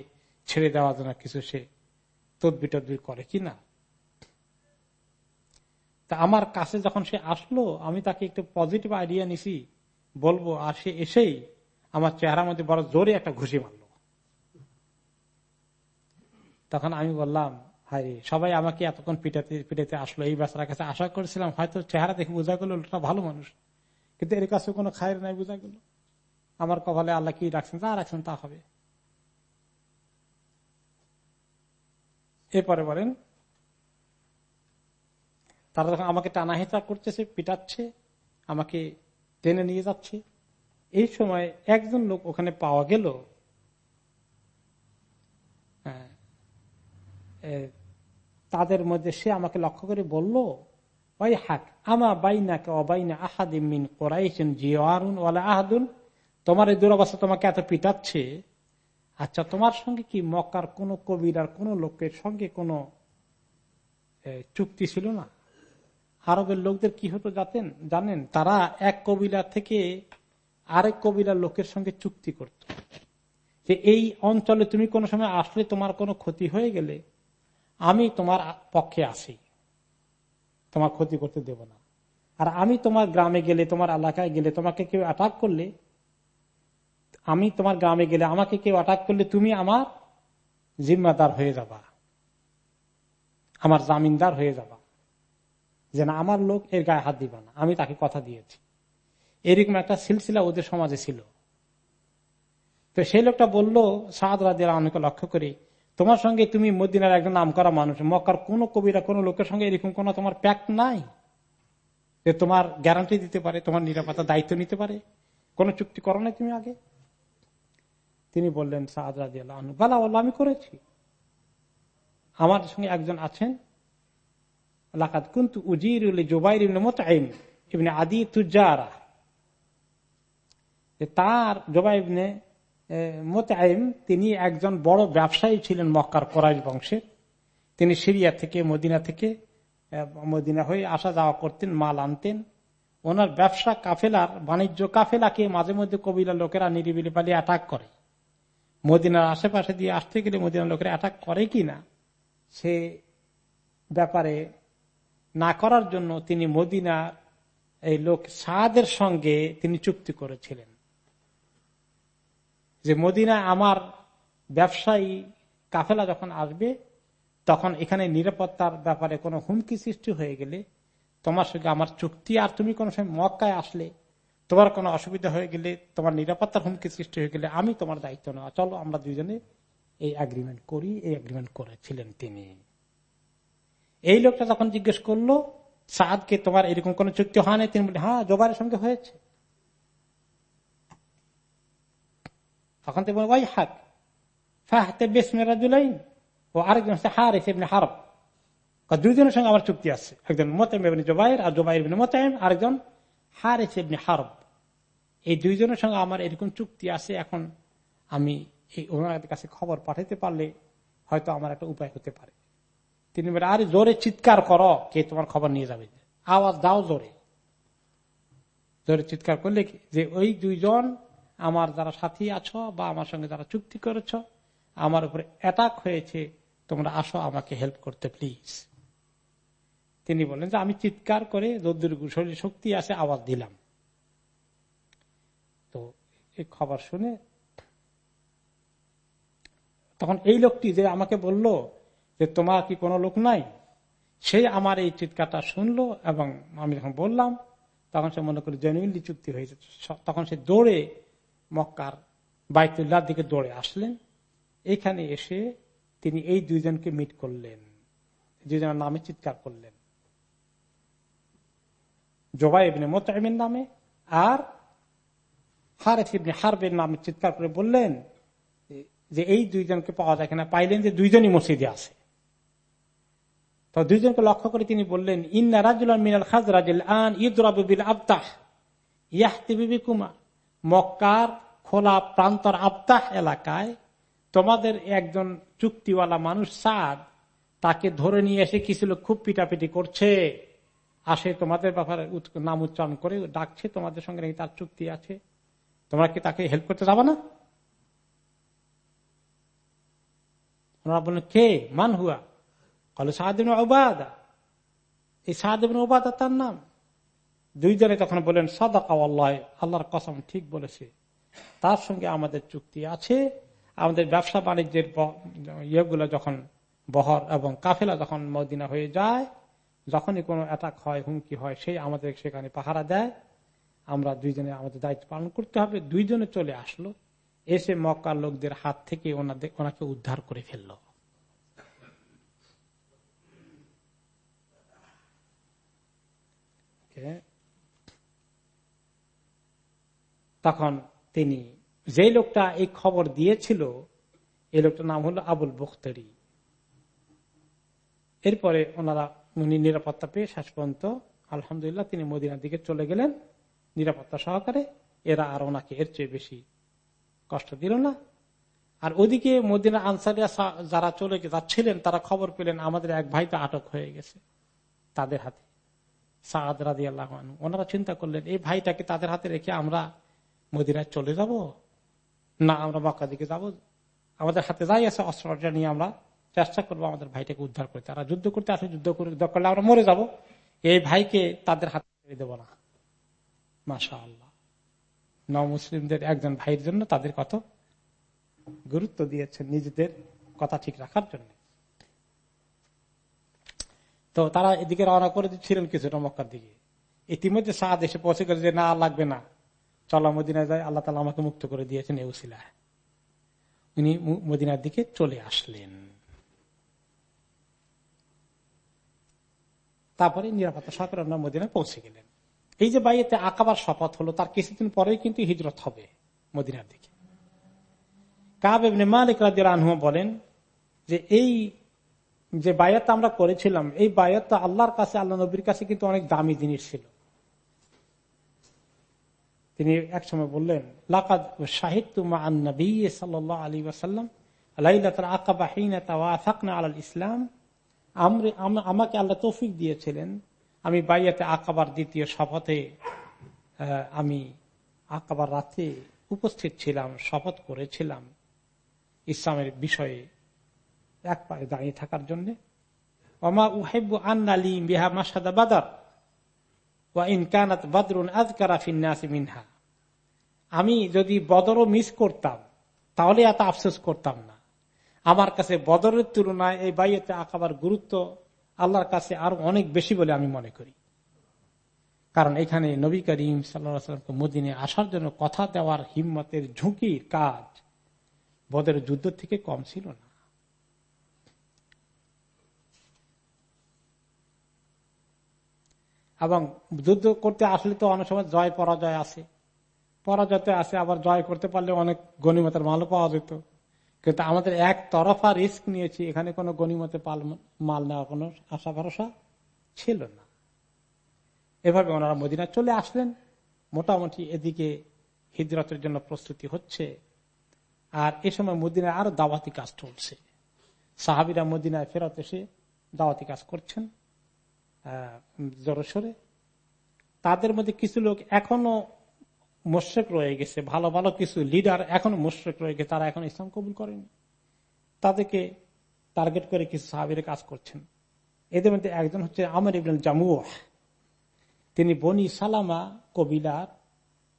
Speaker 2: ছেড়ে দেওয়ার জন্য কিছু সে তদবি টদবি করে কিনা তা আমার কাছে যখন সে আসলো, আমি তাকে একটু পজিটিভ আইডিয়া নিছি, বলব, আর সে এসেই আমার চেহারার মধ্যে বড় জোরে একটা ঘুষি মারল। তখন আমি বললাম হাই সবাই আমাকে এতক্ষণ পিটাতে পিটাতে আসলো, এই বাচ্চার কাছে আশা করেছিলাম হয়তো চেহারা দেখে বোঝা গেল লোকটা ভালো মানুষ, কিন্তু এর কাছে কোনো খায়ের নাই বোঝা গেল। আমার কপালে আল্লাহ কি রাখছেন, যা রাখছেন তা হবে। এরপরে বলেন তারা যখন আমাকে টানা হেঁচা করতেছে পিটাচ্ছে আমাকে টেনে নিয়ে যাচ্ছে এই সময় একজন লোক ওখানে পাওয়া গেল। হ্যাঁ, তাদের মধ্যে সে আমাকে লক্ষ্য করে বলল ওই হাক আমা বাইনাকে অবাইনা আহাদিমিন কোরাইছেন জিয়ারুন ওয়ালা আহাদুন? তোমার এই দুরবস্থা তোমাকে এত পিটাচ্ছে? আচ্ছা তোমার সঙ্গে কি মক্কার কোন কবিরার কোন লোকের সঙ্গে কোন চুক্তি ছিল না? আরবের লোকদের কি হতো জাতেন, জানেন? তারা এক কবিলা থেকে আরেক কবিলার লোকের সঙ্গে চুক্তি করত। যে এই অঞ্চলে তুমি কোনো সময় আসলে তোমার কোনো ক্ষতি হয়ে গেলে আমি তোমার পক্ষে আসি। তোমার ক্ষতি করতে দেব না। আর আমি তোমার গ্রামে গেলে, তোমার এলাকায় গেলে তোমাকে কেউ অ্যাটাক করলে, আমি তোমার গ্রামে গেলে আমাকে কেউ অ্যাটাক করলে তুমি আমার জিম্মাদার হয়ে যাবা। আমার জামিনদার হয়ে যাবা। যে না, আমার লোক এর গায়ে হাত দিবা না। আমি তাকে কথা দিয়েছি। এরকম একটা সিলসিলা ওদের সমাজে ছিল। তো সেই লোকটা বলল, সাদ রাজিয়া আমাকে লক্ষ্য করে, তোমার সঙ্গে তুমি মদিনার একজন নাম করা মানুষ, মক্কার কোন কবিরা, কোন লোকের সঙ্গে এরকম কোন তোমার প্যাক্ট নাই? যে তোমার গ্যারান্টি দিতে পারে, তোমার নিরাপত্তা দায়িত্ব নিতে পারে? কোন চুক্তি করো নাই তুমি আগে? তিনি বললেন, সাদ রাজিয়াল বালা, আমি করেছি। আমার সঙ্গে একজন আছেন লাকাত কিন্তু উজির জোবাইর ইবনে আদি তুজারা তার জোবাইবনে মোতাইম তিনি একজন বড় ব্যবসায়ী ছিলেন মক্কার কোরআশ বংশের। তিনি সিরিয়া থেকে, মদিনা থেকে মদিনা হয়ে আসা যাওয়া করতেন, মাল আনতেন। ওনার ব্যবসা কাফেলার, বাণিজ্য কাফেলাকে মাঝে মধ্যে কবিলা লোকেরা নিরিবিলি পালিয়ে অ্যাটাক করে। মদিনার আশেপাশে দিয়ে আসতে গেলে মদিনার লোকেরা অ্যাটাক করে কি না? সে ব্যাপারে না করার জন্য তিনি মদিনার এই লোক সাদের সঙ্গে তিনি চুক্তি করেছিলেন। যে মদিনা আমার ব্যবসায়ী কাফেলা যখন আসবে, তখন এখানে নিরাপত্তার ব্যাপারে কোনো হুমকি সৃষ্টি হয়ে গেলে তোমার সঙ্গে আমার চুক্তি, আর তুমি কোনো সময় মক্কায় আসলে তোমার কোনো অসুবিধা হয়ে গেলে, তোমার নিরাপত্তার হুমকি সৃষ্টি হয়ে গেলে আমি তোমার দায়িত্ব নেওয়া। চলো আমরা দুইজনে এই এগ্রিমেন্ট করি, এই এগ্রিমেন্ট করেছিলেন তিনি। এই লোকটা যখন জিজ্ঞেস করল, সাদকে তোমার এরকম কোন চুক্তি হয় না তিনি বলে হ্যাঁ জোবারের সঙ্গে হয়েছে। তখন তিনি ওই হাক, ফাহতে বেশ মেরা জুলাইন ও আরেকজন হচ্ছে হার এসে এমনি হারব দুইজনের সঙ্গে আমার চুক্তি আছে। একজন মোতাইম জোবাইর আর জোবাইর এমনি মোতাইম আরেকজন হার এসে এমনি হারব। এই দুইজনের সঙ্গে আমার এরকম চুক্তি আছে, এখন আমি এই ওনার কাছে খবর পাঠাতে পারলে হয়তো আমার একটা উপায় হতে পারে। তিনি বলে, আরে জোরে চিৎকার করো, কে তোমার খবর নিয়ে যাবে? আওয়াজ দাও জোরে। জোরে চিৎকার করলে কি? যে ওই দুইজন আমার যারা সাথী আছো বা আমার সঙ্গে যারা চুক্তি করেছ, আমার উপরে অ্যাটাক হয়েছে, তোমরা আসো আমাকে হেল্প করতে প্লিজ তিনি বলেন যে, আমি চিৎকার করে যদ্দুর শরীর শক্তি আছে আওয়াজ দিলাম। তো এই খবর শুনে তখন এই লোকটি যে আমাকে বলল যে তোমার কি কোনো লোক নাই? সে আমার এই চিৎকারটা শুনলো এবং আমি যখন বললাম, তখন সে মনে করি জেনুইনলি চুক্তি হয়েছে তখন সে দৌড়ে মক্কার বাইতুল্লাহ দিকে দৌড়ে আসলেন। এখানে এসে তিনি এই দুইজনকে মিট করলেন। দুজনের নামে চিৎকার করলেন। জোবাই ইবনে মোতাইমের নামে আর হারেফ ইবনে হারবের নামে চিৎকার করে বললেন যে এই দুইজনকে পাওয়া যায় কিনা? পাইলেন যে দুইজনই মসজিদে আছে। তো দুইজনকে লক্ষ্য করে তিনি বললেন, ইন্না রাজুল মিনাল খাজরাজ আন ইদুল আবতাহ, ইয়াহতিবি কুমা মক্কার খোলা প্রান্তর আবতাহ এলাকায় তোমাদের একজন চুক্তিওয়ালা মানুষ সাদ, তাকে ধরে নিয়ে এসে কিছু লোক খুব পিটাপিটি করছে। আসে তোমাদের ব্যাপারে নাম উচ্চারণ করে ডাকছে, তোমাদের সঙ্গে নাকি তার চুক্তি আছে। তোমরা কি তাকে হেল্প করতে যাব না? ওনারা বললেন, কে? মান হুয়া? কলে সাহাদিন ওবাদা এই সাহাদিন ওবাদা তার নাম। দুইজনে তখন বলেন সাদাকা আল্লাহ আল্লাহর কসম ঠিক বলেছে। তার সঙ্গে আমাদের চুক্তি আছে। আমাদের ব্যবসা বাণিজ্যের ইয়েগুলো যখন বহর এবং কাফেলা যখন মদিনা হয়ে যায়, যখনই কোনো অ্যাটাক হয়, হুমকি হয়, সেই আমাদের সেখানে পাহারা দেয়। আমরা দুইজনে আমাদের দায়িত্ব পালন করতে হবে। দুইজনে চলে আসলো। এসে মক্কার লোকদের হাত থেকে ওনাদের, ওনাকে উদ্ধার করে ফেলল। তখন তিনি যে লোকটা এই খবর দিয়েছিল, এই লোকটার নাম হলো আবুল বখতারি। এরপরে ওনারা উনি নিরাপত্তা পেয়ে শেষ পর্যন্ত আলহামদুলিল্লাহ তিনি মদিনার দিকে চলে গেলেন নিরাপত্তা সহকারে। এরা আর ওনাকে এর চেয়ে বেশি কষ্ট দিল না। আর ওদিকে মদিনা আনসারিয়া যারা চলে যাচ্ছিলেন, তারা খবর পেলেন, আমাদের এক ভাই তো আটক হয়ে গেছে, তাদের হাতে। ওনারা চিন্তা করলেন, এই ভাইটাকে তাদের হাতে রেখে আমরা মদিনায় চলে যাব? না, আমরা মক্কা দিকে যাব। আমাদের হাতে যাই আছে অস্ত্রটা নিয়ে আমরা চেষ্টা করব আমাদের ভাইটাকে উদ্ধার করতে। তারা যুদ্ধ করতে আসে, যুদ্ধ করে করলে আমরা মরে যাব। এই ভাইকে তাদের হাতে দেব না। মাসা আল্লাহ ন মুসলিমদের একজন ভাইয়ের জন্য তাদের কত? গুরুত্ব দিয়েছেন নিজেদের কথা ঠিক রাখার জন্য। তো তারা এদিকে রওনা করে দিচ্ছিলেন কিছুটা মক্কার দিকে। ইতিমধ্যে সাদ এসে পৌঁছে গেল যে, না লাগবে না। চলা মদিনায় যায় আল্লাহ তালা আমাকে মুক্ত করে দিয়েছেন এ উসিলায়। উনি মদিনার দিকে চলে আসলেন। তারপরে নিরাপত্তা সরকার মদিনায় পৌঁছে গেলেন। এই যে বাইয়েতে আকাবার শপথ হলো, তার কিছুদিন পরেই কিন্তু হিজরত হবে মদিনার দিকে। কাব এমনি মালিক রাজিয়ার আনহু বলেন যে, এই যে বায়াত আমরা করেছিলাম, এই বায়াত আল্লাহর কাছে, আল্লাহ নবীর কাছে কিন্তু অনেক দামি জিনিস ছিল। তিনি একসময় বললেন ইসলাম। আমাকে আল্লাহ তৌফিক দিয়েছিলেন। আমি বাইয়াতে আকাবার দ্বিতীয় শপথে আমি আকাবার রাতে উপস্থিত ছিলাম, শপথ করেছিলাম ইসলামের বিষয়ে। এক পায়ে দাঁড়িয়ে থাকার জন্য। অমা উহেবু আন্নালি বিহা মাসাদা বাদার। মিনহা। আমি যদি বদরও মিস করতাম, তাহলে এত আফসোস করতাম না। আমার কাছে বদরের তুলনায় এই বাইয়েতে আঁকাবার গুরুত্ব আল্লাহর কাছে আরও অনেক বেশি বলে আমি মনে করি। কারণ এখানে নবী করিম সাল্লামকে মদিনে আসার জন্য কথা দেওয়ার হিম্মতের ঝুঁকির কাজ বদের যুদ্ধ থেকে কম ছিল না। এবং যুদ্ধ করতে আসলে তো অনেক সময় জয়, পরাজয় আছে পরাজয়তে আছে আবার জয় করতে পারলে অনেক গণিমতের মালও পাওয়া যেত। কিন্তু আমাদের এক তরফা রিস্ক নিয়েছি, এখানে কোনো গণিমতে মাল নেওয়ার কোনো আশা ভরসা ছিল না। এভাবে ওনারা মদিনা চলে আসলেন। মোটামুটি এদিকে হিজরতের জন্য প্রস্তুতি হচ্ছে। আর এ সময় মদিনায় আরও দাওয়াতি কাজ চলছে। সাহাবিরা মদিনায় ফেরত এসে দাওয়াতি কাজ করছেন। জোরসরে তাদের মধ্যে কিছু লোক এখনও মোশেক রয়ে গেছে, ভালো ভালো কিছু লিডার এখনও মোশেক রয়ে গেছে, তারা এখন ইসলাম কবুল করেনি। তাদেরকে টার্গেট করে কিছু সাহাবিরে কাজ করছেন। এদের মধ্যে একজন হচ্ছে আমর ইবন জামু তিনি বনি সালামা কবিলার,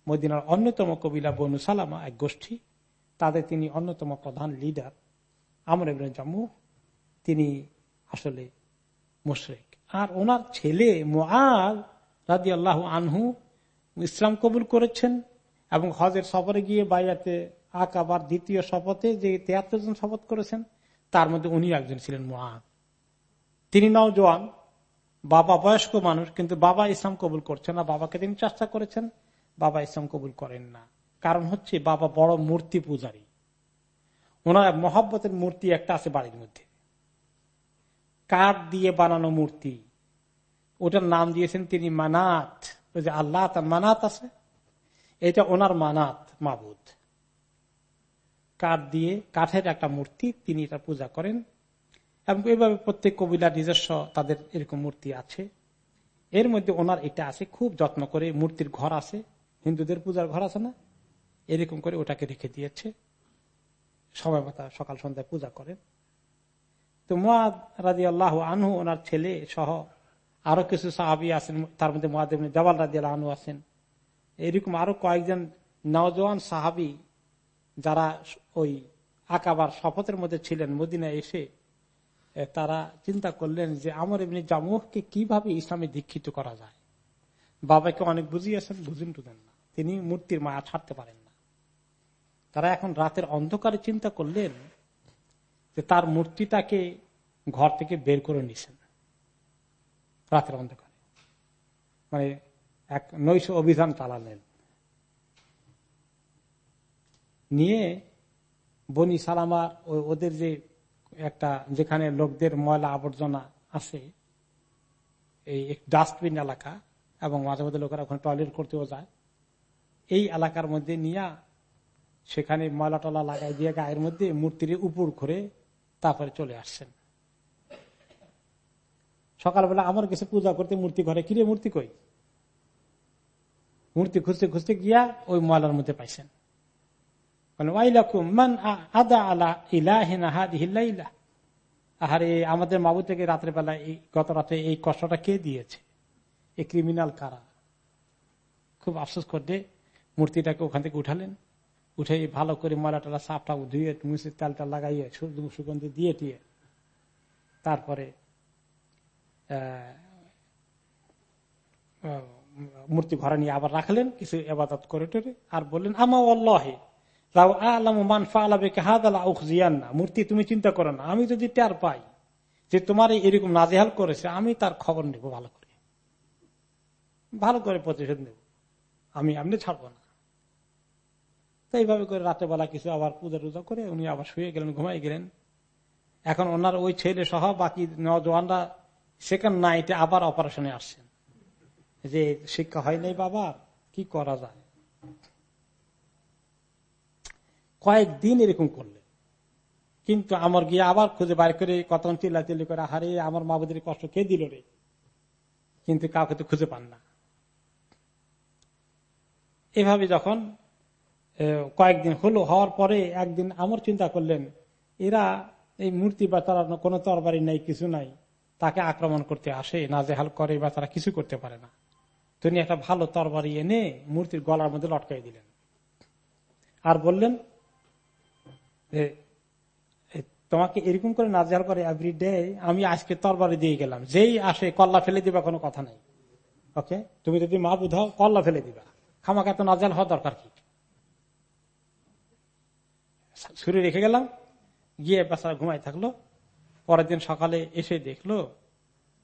Speaker 2: মদিনার অন্যতম কবিলা বনু সালামা, এক গোষ্ঠী। তাদের তিনি অন্যতম প্রধান লিডার আমর ইবন জামু তিনি আসলে মুশরেক আর ওনার ছেলে মোয়াল রাজি আল্লাহ আনহু ইসলাম কবুল করেছেন এবং হজের সফরে গিয়ে বাইয়াতে আকাবার দ্বিতীয় শপথে যে তেয়াত্তর জন শপথ করেছেন, তার মধ্যে উনি একজন ছিলেন মোয়াদ তিনি নওজোয়ান, বাবা বয়স্ক মানুষ, কিন্তু বাবা ইসলাম কবুল করছেন না, বাবাকে তিনি চেষ্টা করেছেন, বাবা ইসলাম কবুল করেন না। কারণ হচ্ছে বাবা বড় মূর্তি পূজারী। ওনার মহাব্বতের মূর্তি একটা আছে বাড়ির মধ্যে। কাঠ দিয়ে বানানো মূর্তি। ওটার নাম দিয়েছেন তিনি মানাত। ওই যে আল্লাহ তার মানাত আছে। এটা ওনার মানাত, মাবুদ। কাঠ দিয়ে, কাঠের একটা মূর্তি তিনি এটা পূজা করেন। এবং এইভাবে প্রত্যেক কবিলার নিজস্ব তাদের এরকম মূর্তি আছে। এর মধ্যে ওনার এটা আছে, খুব যত্ন করে মূর্তির ঘর আছে। হিন্দুদের পূজার ঘর আছে না? এরকম করে ওটাকে রেখে দিয়েছে। সময় মতো সকাল সন্ধ্যায় পূজা করেন। তো মাদ রাজি আল্লাহ আনহু, ওনার ছেলে সহ আরও কিছু সাহাবি আছেন, তার মধ্যে মহাদেব জবাল রাজি আল্লাহ আনু আছেন। এরকম আরও কয়েকজন নজওয়ান সাহাবি যারা ওই আকাবার শপথের মধ্যে ছিলেন মদিনা এসে তারা চিন্তা করলেন যে আমার এমনি জামুহকে কীভাবে ইসলামে দীক্ষিত করা যায়? বাবাকে অনেক বুঝিয়েছেন, বুঝুন টুদেন না। তিনি মূর্তির মায়া ছাড়তে পারেন না। তারা এখন রাতের অন্ধকারে চিন্তা করলেন যে তার মূর্তিটাকে ঘর থেকে বের করে নিছেন রাতের অন্ধকারে। মানে এক নৈশ অভিযান চালালেন। নিয়ে বনি সালামা ওদের যে একটা যেখানে লোকদের ময়লা আবর্জনা আছে, এই ডাস্টবিন এলাকা, এবং মাঝে মাঝে লোকেরা ওখানে টয়লেট করতেও যায়, এই এলাকার মধ্যে নিয়ে সেখানে ময়লা টলা লাগাই দিয়ে গায়ের মধ্যে মূর্তির উপর করে তারপরে চলে আসছেন। সকালবেলা আমার কাছে পূজা করতে মূর্তি ঘরে। কিরে, মূর্তি কই? মূর্তি খুঁজতে খুঁজতে গিয়া ওই ময়লার মধ্যে পাইছেন। আহারে, আমাদের মাবু থেকে রাত্রে বেলা গত রাতে এই কষ্টটা কে দিয়েছে? এই ক্রিমিনাল কারা? খুব আফসোস করতে মূর্তিটাকে ওখান থেকে উঠালেন। উঠে ভালো করে ময়লা টলা সাপটা ধুয়ে মুসে তেলটা লাগাইয়ে সুগন্ধি দিয়ে টিয়ে। তারপরে মূর্তি ঘরে নিয়ে আবার রাখলেন, কিছু এবাদত করে টোরে আর বললেন, আমা অল্লাহে মূর্তি তুমি চিন্তা করো না, আমি যদি টের পাই যে তোমার এরকম নাজেহাল করেছে, আমি তার খবর নেব ভালো করে। ভালো করে প্রতিশোধ নেব। আমি আপনি ছাড়বো না। এইভাবে করে রাতে বেলা কিছু আবার পূজা টুজা করে উনি আবার শুয়ে গেলেন, ঘুমাই গেলেন। এখন ওনার ওই ছেলে সহ বাকি নজওয়ানরা সেখানে নাইটে আবার অপারেশনে আসছেন। যে শিক্ষা হয় নাই বাবা, কি করা যায়? কয়েকদিন এরকম করলে কিন্তু আমার গিয়ে আবার খুঁজে বাইর করে কত চিল্লা চিল্লি করে হারে আমার মা মাবুদের কষ্ট কে দিল রে? কিন্তু কাউকে তো খুঁজে পান না। এভাবে যখন কয়েকদিন হলো, হওয়ার পরে একদিন আমার চিন্তা করলেন, এরা এই মূর্তি বা তারা কোনো তরবারি নাই, কিছু নাই, তাকে আক্রমণ করতে আসে, নাজেহাল করে বা তারা কিছু করতে পারে না। তিনি একটা ভালো তরবারি এনে মূর্তির গলার মধ্যে লটকাই দিলেন। আর বললেন তোমাকে এরকম করে নাজেহাল করে এভরি ডে আমি আজকে তরবারি দিয়ে গেলাম। যেই আসে, কল্লা ফেলে দিবা, কোনো কথা নাই। ওকে তুমি যদি মা বুধাও কল্লা ফেলে দিবা। খামাকে এত নাজেহাল হওয়া দরকার কি? ছুরি রেখে গেলাম, গিয়ে বেচারা ঘুমাই থাকল। পরের দিন সকালে এসে দেখল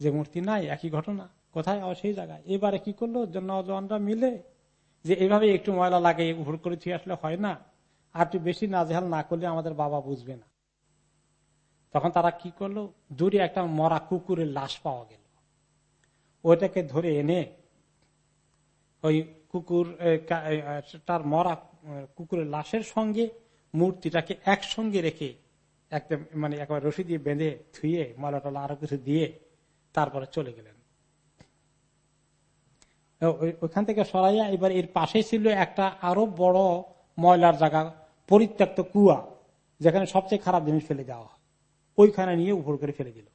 Speaker 2: যে মূর্তি নাই, একই ঘটনা। কোথায়? সেই জায়গায়। এবারে কি করল? নজওয়ানরা মিলে যে এভাবে একটু ময়লা লাগে ভুল করে আসলে হয় না। আর একটু বেশি নাজেহাল না করলে আমাদের বাবা বুঝবে না। তখন তারা কি করল? দূরে একটা মরা কুকুরের লাশ পাওয়া গেল। ওইটাকে ধরে এনে ওই কুকুর তার মরা কুকুরের লাশের সঙ্গে মূর্তিটাকে একসঙ্গে রেখে একদম মানে একবার রশি দিয়ে বেঁধে ধুয়ে টলা আরও কিছু দিয়ে তারপরে চলে গেলেন। ওইখান থেকে সরাইয়া এবার এর পাশে ছিল একটা আরও বড় ময়লার জায়গা, পরিত্যক্ত কুয়া, যেখানে সবচেয়ে খারাপ জিনিস ফেলে দেওয়া ওইখানে নিয়ে উপর করে ফেলে দিল।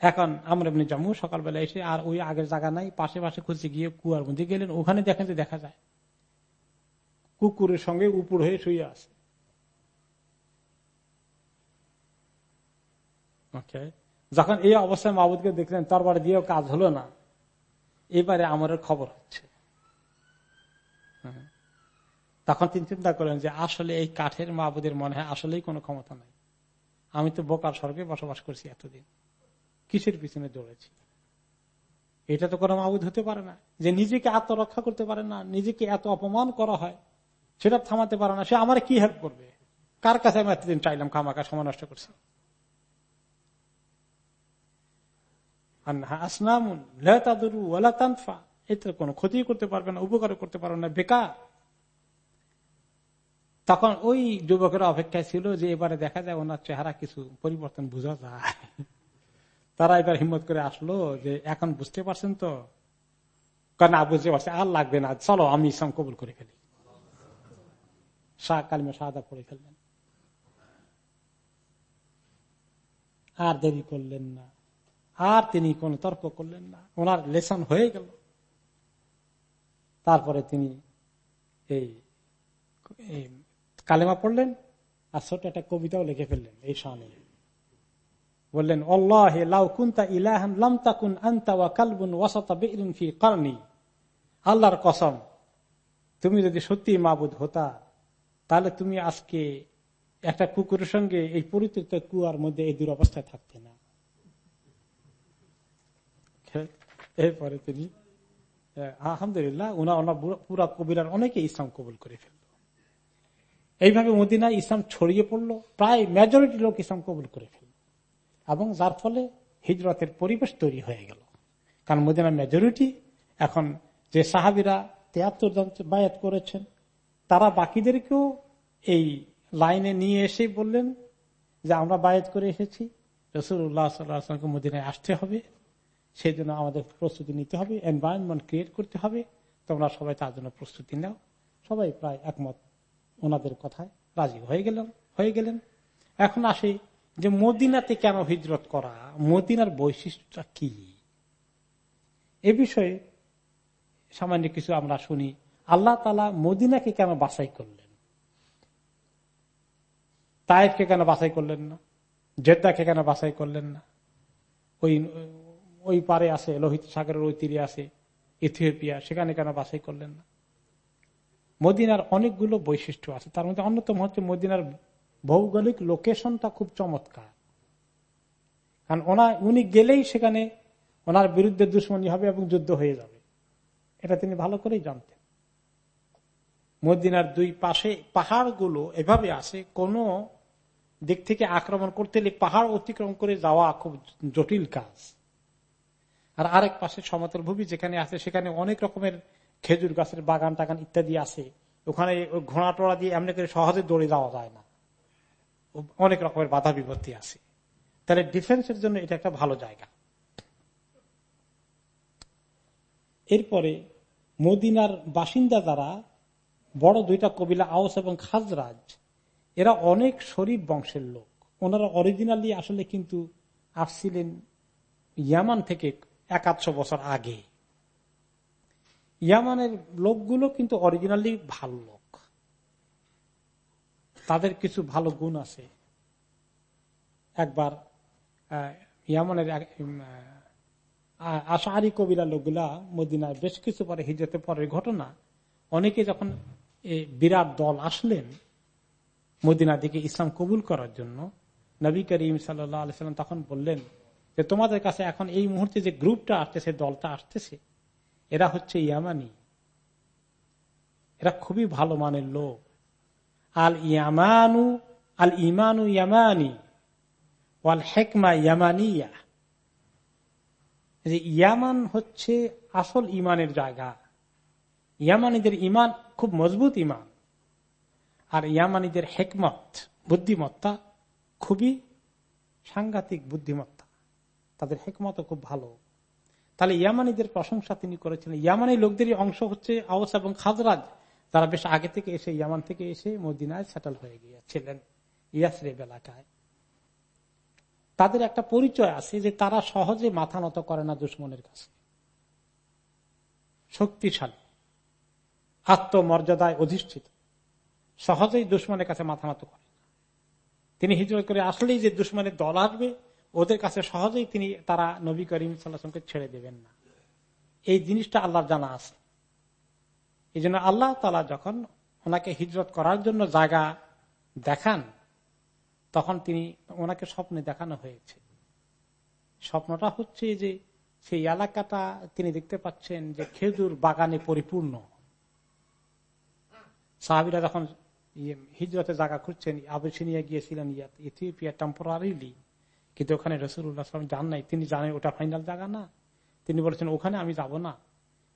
Speaker 2: এখন আমরা এমনি জম্মু সকালবেলা এসে আর ওই আগের জায়গা নাই, পাশে পাশে খুঁজে গিয়ে কুয়ার মধ্যে গেলেন। ওখানে দেখেন যে দেখা যায় কুকুরের সঙ্গে উপর হয়ে শুয়ে আছে। যখন এই অবস্থায় মাহবুদকে দেখলেন তরবার দিয়েও কাজ হলো না। এবারে আমার খবর হচ্ছে। তখন তিনি চিন্তা করলেন যে, আসলে এই কাঠের মাহবুদের মনে হয় আসলেই কোনো ক্ষমতা নাই। আমি তো বোকার স্বর্গে বসবাস করছি এতদিন। কিসের পিছনে দৌড়েছি? এটা তো কোনো মাহবুদ হতে পারে না। যে নিজেকে আত্মরক্ষা করতে পারে না, নিজেকে এত অপমান করা হয়। সেটা থামাতে পারে না। সে আমার কি হেল্প করবে? কার কাছে আমি এতদিন চাইলাম খামাকা সময় নষ্ট করছি? ক্ষতি করতে পারবে না উপকার করতে পারবে না, বেকার। তখন ওই যুবকের অপেক্ষায় ছিল যে এবারে দেখা যায় ওনার চেহারা কিছু পরিবর্তন বোঝা যায়। তারা এবার হিম্মত করে আসলো যে এখন বুঝতে পারছেন তো? কারণ না বুঝতে পারছে, আর লাগবে না। চলো, আমি ইসলাম কবুল করে ফেলি। শাহ কালিমা শাহাদা পড়ে ফেললেন। আর দেরি করলেন না। আর তিনি কোন তর্ক করলেন না। ওনার লেসন হয়ে গেল। তারপরে তিনি এই কালেমা পড়লেন আর ছোট একটা কবিতাও লিখে ফেললেন এই সামনে বললেন অল্লাহ লাউ কুন্তা ইলাহান লাম তাকুন আন্তা ওয়া কালবুন ওয়াসাতা বিরিন ফি কারনি। আল্লাহর কসম, তুমি যদি সত্যি মাবুদ হতা তাহলে তুমি আজকে একটা কুকুরের সঙ্গে এই পরিচিত কুয়ার মধ্যে এই দুরবস্থায় থাকতে না। এরপরে তিনি আলহামদুলিল্লাহ উনা ওনা পুরা কবিরার অনেকে ইসলাম কবুল করে ফেলল। এইভাবে মদিনা ইসলাম ছড়িয়ে পড়ল, প্রায় মেজরিটি লোক ইসলাম কবুল করে ফেলল। এবং যার ফলে হিজরতের পরিবেশ তৈরি হয়ে গেল। কারণ মদিনা মেজরিটি এখন যে সাহাবিরা তেয়াত্তর জন বায়াত করেছেন তারা বাকিদেরকেও এই লাইনে নিয়ে এসে বললেন যে, আমরা বায়াত করে এসেছি। রসুল্লাহ সাল্লাহামকে মদিনায় আসতে হবে। সেই জন্য আমাদের প্রস্তুতি নিতে হবে। এনভায়রনমেন্ট ক্রিয়েট করতে হবে। তোমরা সবাই তার জন্য প্রস্তুতি নাও। সবাই প্রায় একমত ওনাদের কথায়। রাজি হয়ে গেলেন হয়ে গেলেন। এখন আসে যে, মদিনাতে কেন হিজরত করা? মদিনার বৈশিষ্ট্যটা কি? এ বিষয়ে সামান্য কিছু আমরা শুনি। আল্লাহ তালা মদিনাকে কেন বাছাই করলেন? তায়েফকে কেন বাছাই করলেন না? জেদ্দাকে কেন বাছাই করলেন না? ওই ওই পারে আছে, লোহিত সাগরের ওই তীরে আছে, ইথিওপিয়া, সেখানে কেন বাছাই করলেন না? মদিনার অনেকগুলো বৈশিষ্ট্য আছে। তার মধ্যে অন্যতম হচ্ছে মদিনার ভৌগোলিক লোকেশনটা খুব চমৎকার। কারণ ওনা, উনি গেলেই সেখানে ওনার বিরুদ্ধে দুশ্মনী হবে এবং যুদ্ধ হয়ে যাবে। এটা তিনি ভালো করেই জানতেন। মদিনার দুই পাশে পাহাড়গুলো এভাবে আছে, কোন দিক থেকে আক্রমণ করতে হলে পাহাড় অতিক্রম করে যাওয়া খুব জটিল কাজ। আর আরেক পাশে সমতল ভূমি যেখানে আছে, সেখানে অনেক রকমের খেজুর গাছের বাগান টাগান ইত্যাদি আছে। ওখানে ঘোড়া টোড়া দিয়ে এমনি করে সহজে দৌড়ে যাওয়া যায় না। অনেক রকমের বাধা বিপত্তি আছে। তাহলে ডিফেন্সের জন্য এটা একটা ভালো জায়গা। এরপরে মদিনার বাসিন্দা যারা বড় দুইটা কবিলা আওস এবং খাজরাজ, এরা অনেক শরীফ বংশের লোক। ওনারা অরিজিনালি আসলে কিন্তু আসছিলেন ইয়ামান থেকে একাদশো বছর আগে। ইয়ামানের লোকগুলো কিন্তু অরিজিনালি ভালো লোক। তাদের কিছু ভালো গুণ আছে। একবার ইয়ামানের আশাহারি কবিরা লোকগুলা মদিনায় বেশ কিছু পরে হিজতে পরের ঘটনা। অনেকে যখন বিরাট দল আসলেন মদিনা দিকে ইসলাম কবুল করার জন্য। নবী করিম সাল্লাম তখন বললেন যে, তোমাদের কাছে এখন এই মুহূর্তে যে গ্রুপটা আসতেছে, দলটা আসতেছে, এরা হচ্ছে ইয়ামানি। এরা খুবই ভালো মানের লোক। আল ইয়ামানু, আল ইমানু ইয়ামানি, ওয়াল হেকমা ইয়ামানিয়া। যে ইয়ামান হচ্ছে আসল ইমানের জায়গা। ইয়ামানিদের ইমান খুব মজবুত ইমান আর ইয়ামানিদের হেকমত, বুদ্ধিমত্তা খুবই সাংঘাতিক বুদ্ধিমত্তা। তাদের হেকমত খুব ভালো। তাহলে ইয়ামানিদের প্রশংসা তিনি করেছিলেন ইয়ামানি লোকদেরই অংশ হচ্ছে আওস এবং খাজরাজ। তারা বেশ আগে থেকে এসে, ইয়ামান থেকে এসে মদিনায় সেটেল হয়ে গিয়েছিলেন ইয়াসরেব এলাকায় তাদের একটা পরিচয় আছে যে তারা সহজে মাথা নত করে না দুশ্মনের কাছে। শক্তিশালী। আত্মমর্যাদায় অধিষ্ঠিত। সহজেই দুশ্মনের কাছে মাথা নত করে। তিনি হিজরত করে আসলেই যে দুশ্মনের দল আসবে, ওদের কাছে সহজেই তিনি তারা নবী করিম সাল্লাহামকে ছেড়ে দেবেন না। এই জিনিসটা আল্লাহর জানা আছে। এই জন্য আল্লাহ তালা যখন ওনাকে হিজরত করার জন্য জায়গা দেখান, তখন তিনি ওনাকে স্বপ্নে দেখানো হয়েছে। স্বপ্নটা হচ্ছে যে সেই এলাকাটা তিনি দেখতে পাচ্ছেন যে খেজুর বাগানে পরিপূর্ণ। সাহাবিরা যখন হিজরতে জায়গা খুঁজছেন আবেসিনিয়া গিয়েছিলেন ইথিওপিয়া টেম্পোরারিলি কিন্তু ওখানে রসুল্লাহ জান নাই। তিনি জানেন ওটা ফাইনাল জায়গা না। তিনি বলেছেন, ওখানে আমি যাব না।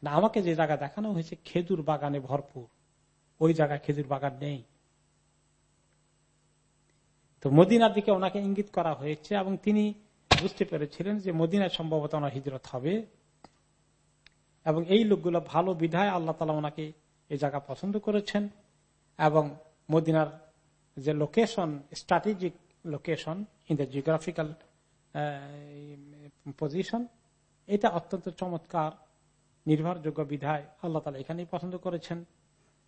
Speaker 2: না, আমাকে যে জায়গা দেখানো হয়েছে, খেজুর বাগানে ভরপুর। ওই জায়গায় খেজুর বাগান নেই। তো মদিনার দিকে ওনাকে ইঙ্গিত করা হয়েছে এবং তিনি বুঝতে পেরেছিলেন যে মদিনায় সম্ভবত ওনার হিজরত হবে। এবং এই লোকগুলো ভালো বিধায় আল্লাহ তালা ওনাকে এই জায়গা পছন্দ করেছেন এবং মদিনার যে location strategic location in the geographical position এটা অত্যন্ত চমৎকার, নির্ভরযোগ্য বিধায় আল্লাহ তালা এখানেই পছন্দ করেছেন।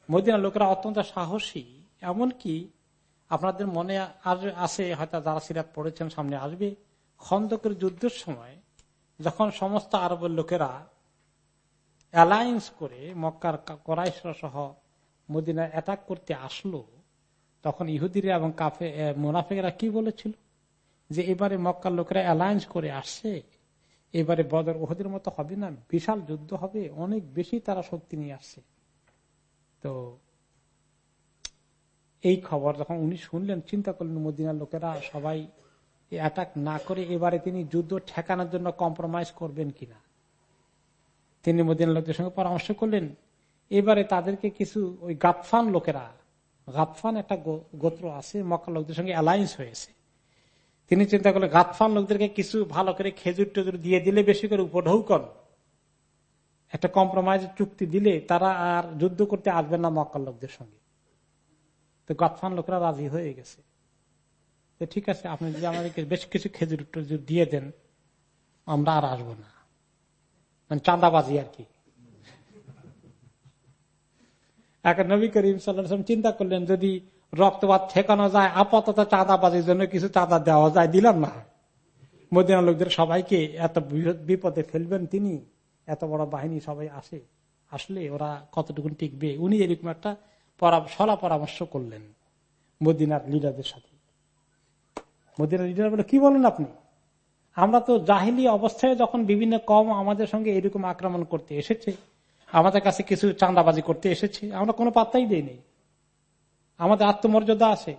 Speaker 2: মদিনার লোকেরা অত্যন্ত সাহসী, এমনকি আপনাদের মনে আছে, হয়তো যারা সিরাত পড়েছেন, সামনে আসবে। খন্দকের যুদ্ধের সময় যখন সমস্ত আরবের লোকেরা অ্যালায়েন্স করে মক্কার করাইশরা সহ মদিনা অ্যাটাক করতে আসলো, তখন ইহুদিরা এবং কাফে মোনাফেকেরা কি বলেছিল? যে এবারে মক্কার লোকেরা অ্যালায়েন্স করে আসছে, এবারে বদর ওহদের মতো হবে না, বিশাল যুদ্ধ হবে, অনেক বেশি তারা শক্তি নিয়ে আসছে। তো এই খবর যখন উনি শুনলেন, চিন্তা করলেন মদিনার লোকেরা সবাই অ্যাটাক না করে এবারে তিনি যুদ্ধ ঠেকানোর জন্য কম্প্রোমাইজ করবেন কিনা। তিনি মদিনার লোকদের সঙ্গে পরামর্শ করলেন। এবারে তাদেরকে কিছু ওই গাতফান লোকেরা, গাতফান একটা গোত্র আছে, মক্কা লোকদের সঙ্গে অ্যালায়েন্স হয়েছে। তিনি চিন্তা করলেন, গাতফান লোকদেরকে কিছু ভালো করে খেজুর টেজুর দিয়ে দিলে বেশি করে উপঢৌকন। একটা কম্প্রোমাইজ চুক্তি দিলে তারা আর যুদ্ধ করতে আসবে না মক্কার লোকদের সঙ্গে। তো গাতফান লোকরা রাজি হয়ে গেছে। তো ঠিক আছে, আপনি যদি আমাদেরকে বেশ কিছু খেজুর টেজুর দিয়ে দেন, আমরা আর আসব না। মানে চাঁদাবাজি আর কি। নবী করিম সাল্লাম চিন্তা করলেন, যদি রক্তপাত ঠেকানো যায়, আপাতত চাঁদাবাজির জন্য কিছু চাঁদা দেওয়া যায় দিলাম না। মদিনা লোকদের সবাইকে এত বিপদে ফেলবেন তিনি, এত বড় বাহিনী সবাই আসে, আসলে ওরা কতটুকু টিকবে? উনি এরকম একটা সলা পরামর্শ করলেন মদিনার লিডারদের সাথে। মদিনার লিডার বলে, কি বলেন আপনি? আমরা তো জাহিলি অবস্থায় যখন বিভিন্ন কম আমাদের সঙ্গে এরকম আক্রমণ করতে এসেছে, আমাদের কাছে কিছু চাঁদাবাজি করতে এসেছে, আমরা কোনো পাত্তাই দেইনি আমাদের আত্মমর্যাদা আছে।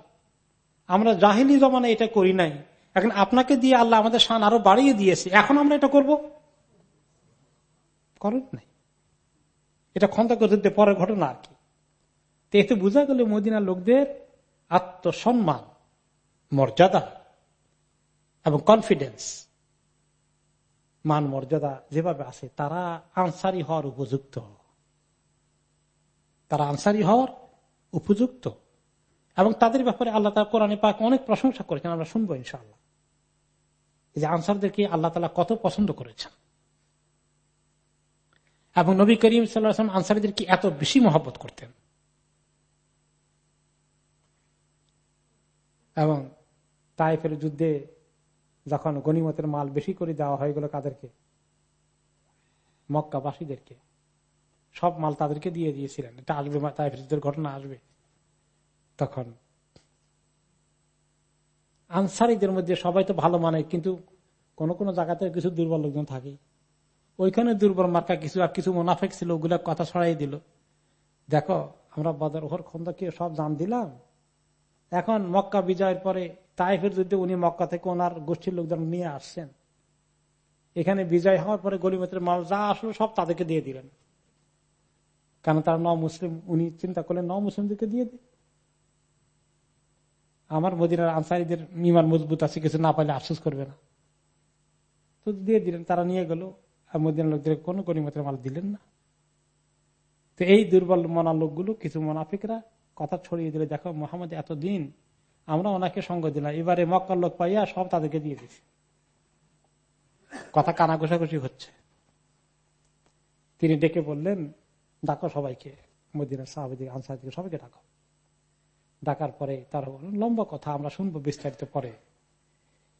Speaker 2: আমরা জাহিলি জমানে এটা করি নাই। এখন আপনাকে দিয়ে আল্লাহ আমাদের শান আরও বাড়িয়ে দিয়েছে। এখন আমরা এটা করব? করেন নাই। এটা ক্ষমতা করতে পরের ঘটনা আর কি। তো এতে বোঝা গেল মদিনার লোকদের আত্মসম্মান, মর্যাদা। এবং কনফিডেন্স মান মর্যাদা যেভাবে আছে, তারা আনসারি হওয়ার উপযুক্ত। তারা আনসারি হওয়ার উপযুক্ত। এবং তাদের ব্যাপারে আল্লাহ তালা কোরআনে পাক অনেক প্রশংসা করেছেন, আমরা শুনব ইনশাআল্লাহ। যে আনসারদেরকে আল্লাহ তালা কত পছন্দ করেছেন। এবং নবী করিম সাল্লাম আনসারিদেরকে এত বেশি মহব্বত করতেন। এবং তাইফের যুদ্ধে যখন গণিমতের মাল বেশি করে দেওয়া হয়ে গেল কাদেরকে? মক্কাবাসীদেরকে। সব মাল তাদেরকে দিয়ে দিয়েছিলেন। এটা আসবে তাইফের ঘটনা আসবে। তখন আনসারিদের মধ্যে সবাই তো ভালো মানে কিন্তু কোন কোন জায়গাতে কিছু দুর্বল লোকজন থাকে। ওইখানে দুর্বল মার্কা কিছু আর কিছু মুনাফেক ছিল, ওগুলা কথা ছড়াই দিল। দেখো, আমরা বাজার ওহর, খন্দকে সব জান দিলাম। এখন মক্কা বিজয়ের পরে তাইফের যুদ্ধে উনি মক্কা থেকে ওনার গোষ্ঠীর লোকজন নিয়ে আসছেন। এখানে বিজয় হওয়ার পরে গলিমতের মাল যা আসলো সব তাদেরকে দিয়ে দিলেন। কেন তারা ন মুসলিম উনি চিন্তা করলেন ন মুসলিমদেরকে দিয়ে দিন আমার মদিনার আনসারিদের ইমান মজবুত আছে, কিছু না পাইলে আফসোস করবে না। তো দিয়ে দিলেন, তারা নিয়ে গেল, আর মদিনার লোকদের কোন গরিমতের মাল দিলেন না। তো এই দুর্বল মনা লোকগুলো, কিছু মোনাফিকরা, কথা ছড়িয়ে দিলে, দেখো মোহাম্মদ এতদিন আমরা ওনাকে সঙ্গ দিলাম। এবারে মক্কার লোক পাইয়া সব তাদেরকে দিয়ে দিছি। কথা কানা ঘোষাঘুষি হচ্ছে। তিনি ডেকে বললেন, ডাকো সবাইকে। মদিনা সাহাবিদিক আনসার সবাইকে ডাকো। ডাকার পরে তার লম্বা কথা, আমরা শুনব বিস্তারিত পরে।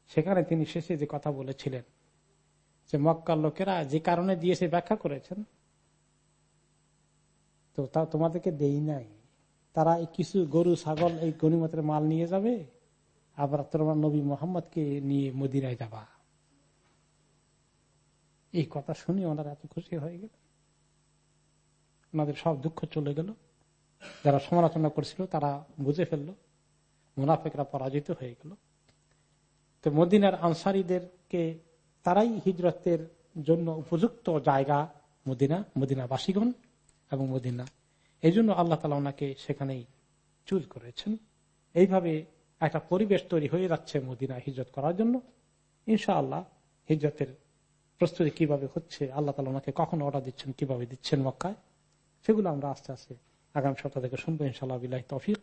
Speaker 2: সেখানে তিনি শেষে যে কথা বলেছিলেন, যে মক্কার লোকেরা যে কারণে দিয়েছে ব্যাখ্যা করেছেন, তো তা তোমাদেরকে দেই নাই। তারা কিছু গরু, ছাগল এই গণিমতের মাল নিয়ে যাবে, আবার তোমার নবী মোহাম্মদকে নিয়ে মদিনায় যাবা। এই কথা শুনে ওনারা এত খুশি হয়ে গেল। ওনাদের সব দুঃখ চলে গেল। যারা সমালোচনা করছিল তারা বুঝে ফেলল, মুনাফেকরা পরাজিত হয়ে গেল। তো মদিনার আনসারিদেরকে তারাই হিজরতের জন্য উপযুক্ত জায়গা মদিনা, মদিনাবাসীগণ এবং মদিনা এই জন্য আল্লাহ তালা ওনাকে সেখানেই চুজ করেছেন। এইভাবে একটা পরিবেশ তৈরি হয়ে যাচ্ছে মদিনা হিজরত করার জন্য। ইনশা আল্লাহ হিজরতের প্রস্তুতি কীভাবে হচ্ছে, আল্লাহ তালা ওনাকে কখন অর্ডার দিচ্ছেন, কীভাবে দিচ্ছেন মক্কায়, সেগুলো আমরা আস্তে আস্তে আগামী সপ্তাহ থেকে শুনব। ইনশাল্লাহ বিল্লাহ তফিক।